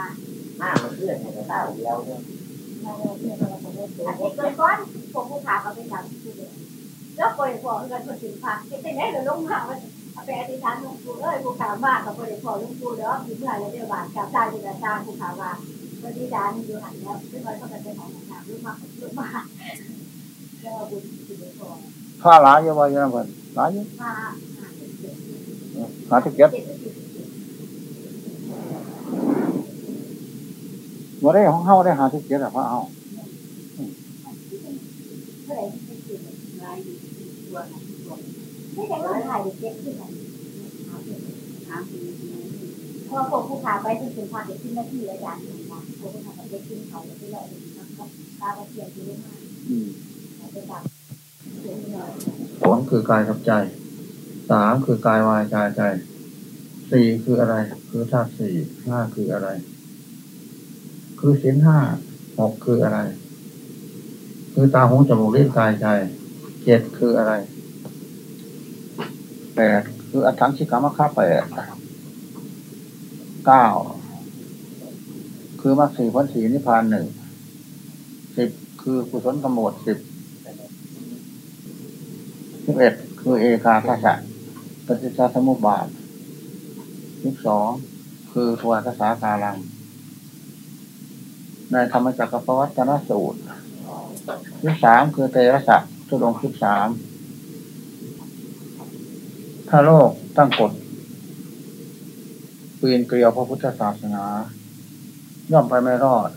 หน้ามันเลื่อนในกระเป๋าเดียวเนี่ยอันนี้เกิดก้อนผมผู้ขาเขาเป็นอย่างที่เดียวแล้วปล่อยพอเงินคนถึงพักเป็นไงเดี๋ยวลงมามัน ไปอธิษฐานหลวงปู่เอ้ยผู้ขามากกับปล่อยพอหลวงปู่เด้อถึงเมื่อไรเดี๋ยวบานกับตาจิตตาผู้ขาว่าวันนี้ดานอยู่หันแล้วไม่ค่อยเข้าไปเป็นของทางรู้มากรู้มากแล้วบุญสิเดียวพอค่าหลายอยู่ว่าอยู่นั่นเพิ่นหลายอยู่มาหาที่เก็บเจ็ดสิบบ่ได้ของเฮาได้หาสิบเจ็ดอะพระเอาเท่าไหร่ายอยู่ตัวนะตัว ไม่ใช่ว่าถ่ายเด็กขึ้นมาถามพอพวกผู้ขาไปจนถึงพาเด็กขึ้นหน้าที่อาจารย์นะพวกผู้ขาเด็กขึ้นเขาไปเลยนะครับตาเทียนที่เรื่องมากอืมไปตามเสียงหน่อยสองคือกายกับใจสามคือกายวายกายใจสี่คืออะไร คือธาตุสี่ห้าคืออะไร คือสินห้าหกคืออะไร คือตาหูจมูกลิ้นกายใจเจ็ดคืออะไร แปดคืออัฏฐังชิกามะค่าแปดเก้าคือมรรคสี่ผลสี่นิพพานหนึ่งสิบคือกุศลกำหนดสิบสิบเอ็ดคือเอกาทัศะปฏิจจสมุปบาทสิบสองคือทวารสาการัง ในธรรมจักรปวัตนสูตรสิบสามคือเตระสะทุดงสิบสาม ถ้าโลกตั้งกฎปีนเกลียวพระพุทธศาสนา ย่อมไปไม่รอด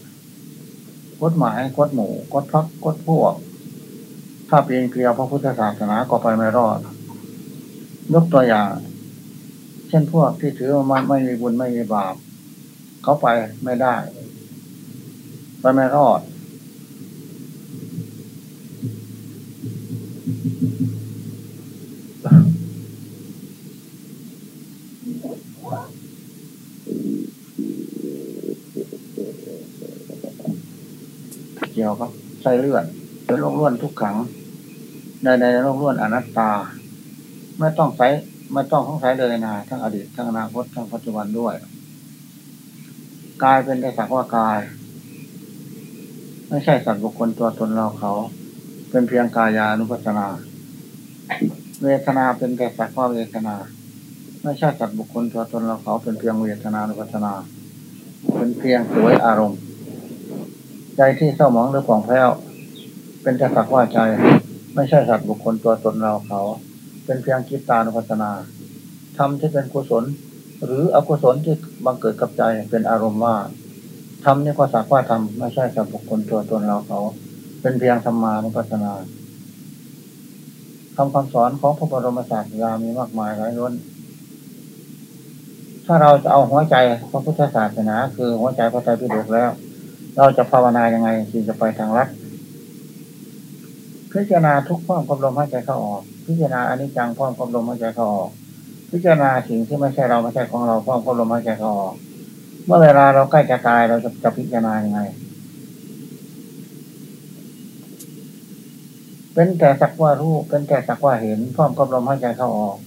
กฎหมายกฎหมู่กฎพักกฎพวก ถ้าปีนเกลียวพระพุทธศาสนาก็ไปไม่รอด ยกตัวอย่าง เช่นพวกที่ถือว่ามันไม่มีบุญไม่มีบาปเขาไปไม่ได้ ไปไม่รอด ยวกับไส้เลือนเป็นโรคล้วนทุกขังในในโรคล้วนอนัตตา ไม่ต้องใส่ไม่ต้องสงสัยเลยนะทั้งอดีตทั้งอนาคตทั้งปัจจุบันด้วยกายเป็นแต่สักว่ากาย ไม่ใช่สัตว์บุคคลตัวตนเราเขา เป็นเพียงกายานุปัสนา เวทนาเป็นแต่สักว่าเวทนา ไม่ใช่สัตว์บุคคลตัวตนเราเขา เป็นเพียงเวทนานุปัสนา เป็นเพียงสวยอารมณ์ ใจที่เศร้าหมองหรือผ่องแผ้ว เป็นแต่สักว่าใจ ไม่ใช่สัตว์บุคคลตัวตนเราเขา เป็นเพียงคิดตานุปัสนาทำที่เป็นกุศล หรืออกุศลที่บังเกิดกับใจเป็นอารมณ์ว่าทำนี่ก็สักว่าทำไม่ใช่สัตว์บุคคลตัวตนเราเขา เป็นเพียงธรรมานุปัสนาคำคำสอนของพระบรมศาสดามีมากมายหลายล้น ถ้าเราจะเอาหัวใจพระพุทธศาสนา คือหัวใจพระไตรปิฎกแล้ว เราจะภาวนายังไงจึงจะไปทางรัฐพิจารณาทุกข์พร้อมกับลมหายใจเข้าออก พิจารณาอนิจจังพร้อมกับลมหายใจเข้าออก พิจารณาสิ่งที่ไม่ใช่เราไม่ใช่ของเราพร้อมกับลมหายใจเข้าออก เมื่อเวลาเราใกล้จะตายเราจะจะพิจารณายังไง เป็นแต่สักว่ารู้เป็นแต่สักว่าเห็นพร้อมกับลมหายใจเข้าออก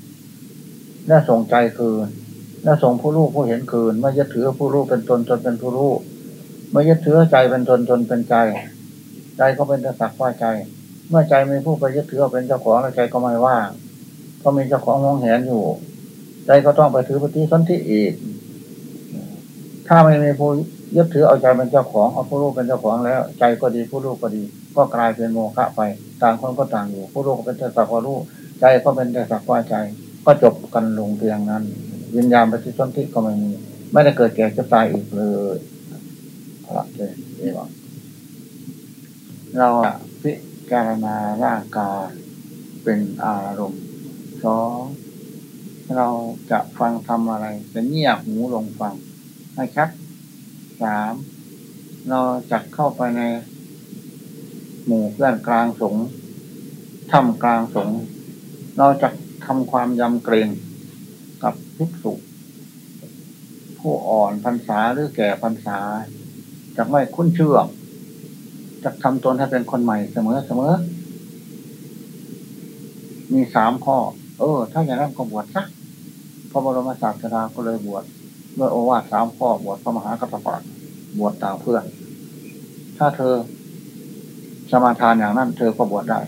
และส่งใจคืนและส่งผู้รู้ผู้เห็นคืนไม่ยึดถือผู้รู้เป็นตนตนเป็นผู้รู้ ไม่ยึดถือใจเป็นตนตนเป็นใจ ใจก็เป็นสักว่าใจ เมื่อใจมีผู้ไปยึดถือเป็นเจ้าของแล้วใจก็ไม่ว่างก็มีเจ้าของมองเห็นอยู่ ใจก็ต้องไปถือปฏิสนธิอีก ถ้าไม่มีผู้ยึดถือเอาใจเป็นเจ้าของเอาผู้รู้เป็นเจ้าของแล้ว ใจก็ดีผู้รู้ก็ดี ก็กลายเป็นโมฆะไป ต่างคนก็ต่างอยู่ ผู้รู้ก็เป็นแต่สักว่ารู้ใจก็เป็นแต่สักว่าใจ ก็จบกันลงเพียงนั้น วิญญาณปฏิสนธิก็ไม่มี ไม่ได้เกิดแก่จะตายอีกเลย พระเลยเอวังเราพิจารณาร่างกายเป็นอารมณ์สองเราจะฟังทำอะไร จะเงียบหูลงฟังให้ชัดสามเราจะเข้าไปใน หมู่เพื่อนกลางสงฆ์ทำกลางสงฆ์เราจะทำความยำเกรงกับภิกษุผู้อ่อนพรรษาหรือแก่พรรษา จะไม่คุ้นเชื่อมจะทำตนให้เป็นคนใหม่เสมอเสมอ มีสามข้อ เออ ถ้าอย่างนั้นก็บวชซะพระบรมศาสดาก็เลยบวชด้วยโอวาทสามข้อบวชพระมหากัตถปะบวชต่างเพื่อน ถ้าเธอสมาทานอย่างนั้น เธอก็บวชได้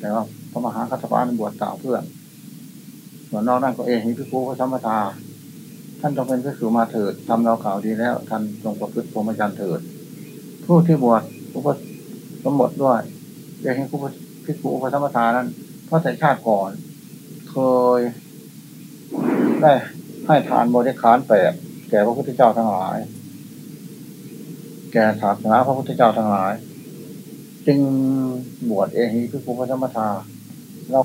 แต่ว่าพระมหากัตถปะนั้นบวชต่างเพื่อนส่วนนอกนั้นก็เองหิพิคูพระสัมทา ท่านต้องเป็นพระสุมาเถิดทำเราข่าวดีแล้ว ท่านจงประพฤติพรหมจรรย์เถิด ผู้ที่บวชอุปสมบทด้วยอยากให้ผู้พิคูพระสัมทานั้นเพราะแต่ชาติก่อน เคย ได้ให้ทานบริขารแปดแก่พระพุทธเจ้าทั้งหลาย แก่ศาสนาพระพุทธเจ้าทั้งหลาย จึงบวชเอหิพิคุพระธรรมทาเรา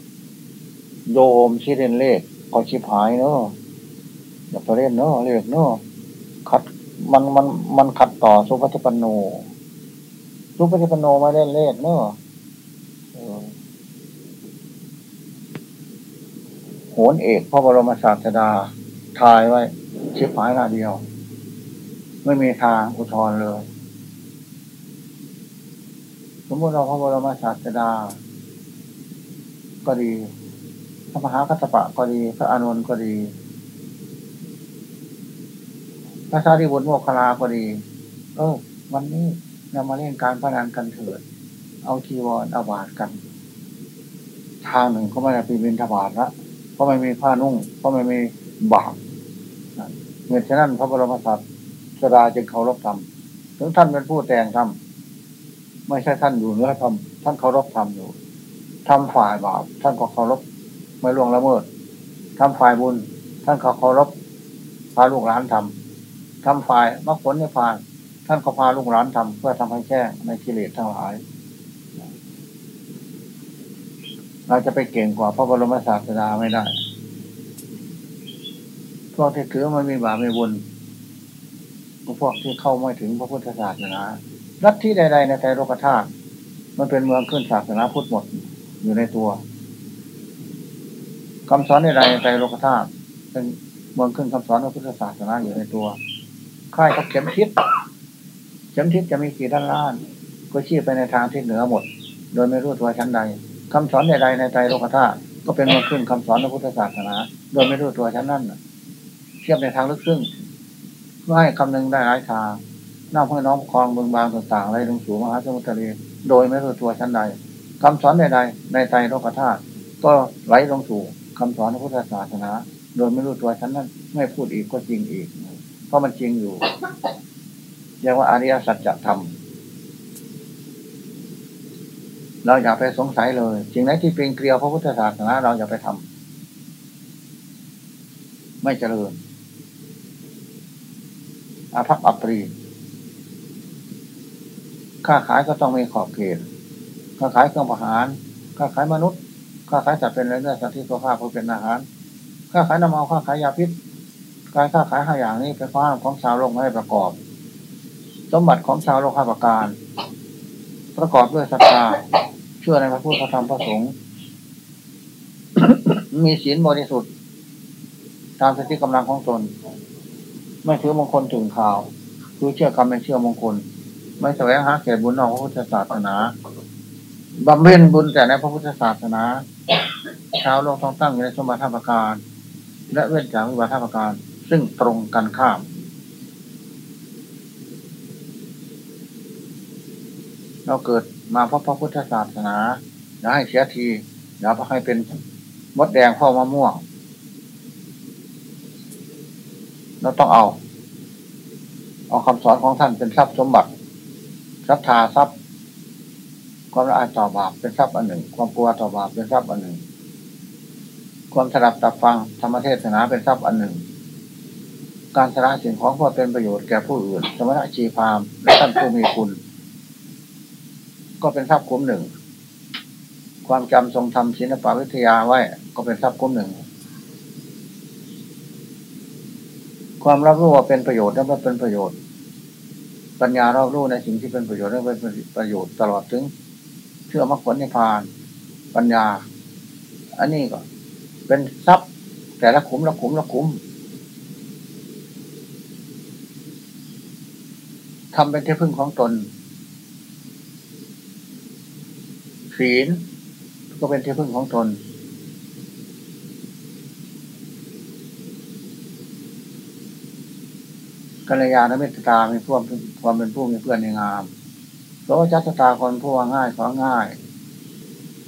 โยมชื่อเลนเลขก็ชิบหายเนาะ อย่าไปเล่นเนาะเลขเนาะขัดมันมันมันขัดต่อสุปฏิปันโนสุปฏิปันโนไม่เล่นเลขเนาะโหนเอกพระบรมศาสดาทายไว้ชิบหายหน้าเดียว ไม่มีทางอุทธรเลย สมมติเราพระบรมศาสดา ก็ดีพระมหากัสสปะก็ดี พระอานนท์ก็ดี พระสารีบุตรโมคคลาก็ดี เออ วันนี้เรามาเล่นการพนันกันเถิด เอาทีวรเอาบาทกัน ทางหนึ่งก็ไม่ได้ปีนบินทบาทละเพราะไม่มีผ้านุ่ง เพราะไม่มีบาทเหตุฉะนั้นพระบรมศาสดาจึงเคารพธรรมถึงท่านเป็นผู้แต่งธรรมไม่ใช่ท่านอยู่เนื้อธรรมท่านเคารพธรรมอยู่ทำฝ่ายบาปท่านก็เคารพไม่ล่วงละเมิดทำฝ่ายบุญ ท่านก็เคารพพาลูกหลานทำ ทำฝ่ายมรรคผลในผ่าน ท่านก็พาลูกหลานทำเพื่อทำให้แก้ในกิเลสทั้งหลาย เราจะไปเก่งกว่าพระบรมศาสดาไม่ได้พวกที่ถือมันมีบาปมีบุญพวกที่เข้าไม่ถึงพระพุทธศาสนาลัทธิใด ๆ ในใจโลกธาตุมันเป็นเมืองขึ้นศาสนาพุทธหมดอยู่ในตัวคำสอนใดๆในใจโลกธาตุเป็นเมืองขึ้นคำสอนพระพุทธศาสนาอยู่ในตัว ค่ายกับเข็มทิศเข็มทิศจะมีกี่ด้านล้าน ก็ชี้ไปในทางที่เหนือหมด โดยไม่รู้ตัวชั้นใดคำสอนใดๆในใจโลกธาตุก็เป็นเมืองขึ้นคำสอนพระพุทธศาสนา โดยไม่รู้ตัวชั้นนั้นเทียบในทางลึกซึ้งเพื่อให้คำหนึงได้หลายทางน้ำห้วยน้องคลองเบืองบางต่างๆไหลงสู่มหาสมุทรทะเลโดยไม่รู้ตัวชั้นใดคำสอนใดๆในใจโลกธาตุก็ไหลลงสู่คำสอนพระพุทธศาสนา โดยไม่รู้ตัวชั้นนั้น ไม่พูดอีกก็จริงอีก เพราะมันจริงอยู่เรียกว่าอริยสัจธรรมเราอย่าไปสงสัยเลยสิ่งไหนที่เป็นเกลียวพระพุทธศาสนาเราอย่าไปทำไม่เจริญอาภัพอัปรีค้าขายก็ต้องมีขอบเขตค้าขายเครื่องประหารค้าขายมนุษย์ค้าขายจัดเป็นเนื้อสัตว์ที่ตัวข้าเพื่อเป็นอาหารค้าขายน้ำมันค้าขายยาพิษ การค้าขายห้าอย่างนี้เป็นข้อห้ามของชาวโลกไม่ประกอบ สมบัติของชาวโลกห้าประการ ประกอบด้วยศรัทธาเชื่อในพระพุทธธรรมพระสงฆ์มีศีลบริสุทธิ์ ตามสติกำลังของตน ไม่ถือมงคลถึงข่าวคือเชื่อกรรมเป็นเชื่อมงคล ไม่แสวงหาเกศบุญนอกพระพุทธศาสนาบำเพ็ญบุญแต่ในพระพุทธศาสนาชาวโลกต้องตั้งอยู่ในสมบัติประการ และเว้นจากวิบัติประการ ซึ่งตรงกันข้าม เราเกิดมาเพราะพระพุทธศาสนา อย่าให้เสียที อย่าให้เป็นมดแดงพ่อมะม่วง เราต้องเอา เอาคำสอนของท่านเป็นทรัพย์สมบัติทรัพย์ทาทรัพย์ความละอายต่อบาปเป็นทรัพย์อันหนึ่ง ความกลัวต่อบาปเป็นทรัพย์อันหนึ่ง ความสดับตับฟังธรรมเทศนาเป็นทรัพย์อันหนึ่ง การสละสิ่งของเพื่อเป็นประโยชน์แก่ผู้อื่น สมณะชีพามและท่านผู้มีคุณ ก็เป็นทรัพย์คุ้มหนึ่ง ความจำทรงทำศิลปวิทยาไว้ ก็เป็นทรัพย์คุ้มหนึ่ง ความรับรู้ว่าเป็นประโยชน์และไม่เป็นประโยชน์ ปัญญารอบรู้ในสิ่งที่เป็นประโยชน์และเป็นประโยชน์ตลอดถึง เชื่อมรรคผลนิพพาน ปัญญา อันนี้ก็ เป็นทรัพย์แต่ละขุมละขุมละขุม ทำเป็นที่พึ่งของตน ศีลก็เป็นที่พึ่งของตน กัลยาณมิตรตามีพวกความเป็นผู้มีเพื่อนในงามเพราะว่าจัตตาคนผู้ว่าง่ายของง่าย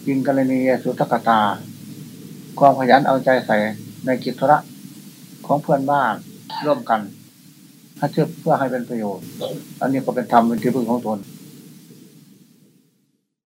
กินกรณีสุทกตา ความขยันเอาใจใส่ในกิจธุระของเพื่อนบ้านร่วมกัน ถ้าเชื่อเพื่อให้เป็นประโยชน์ อันนี้ก็เป็นธรรมเป็นที่พึ่งของตน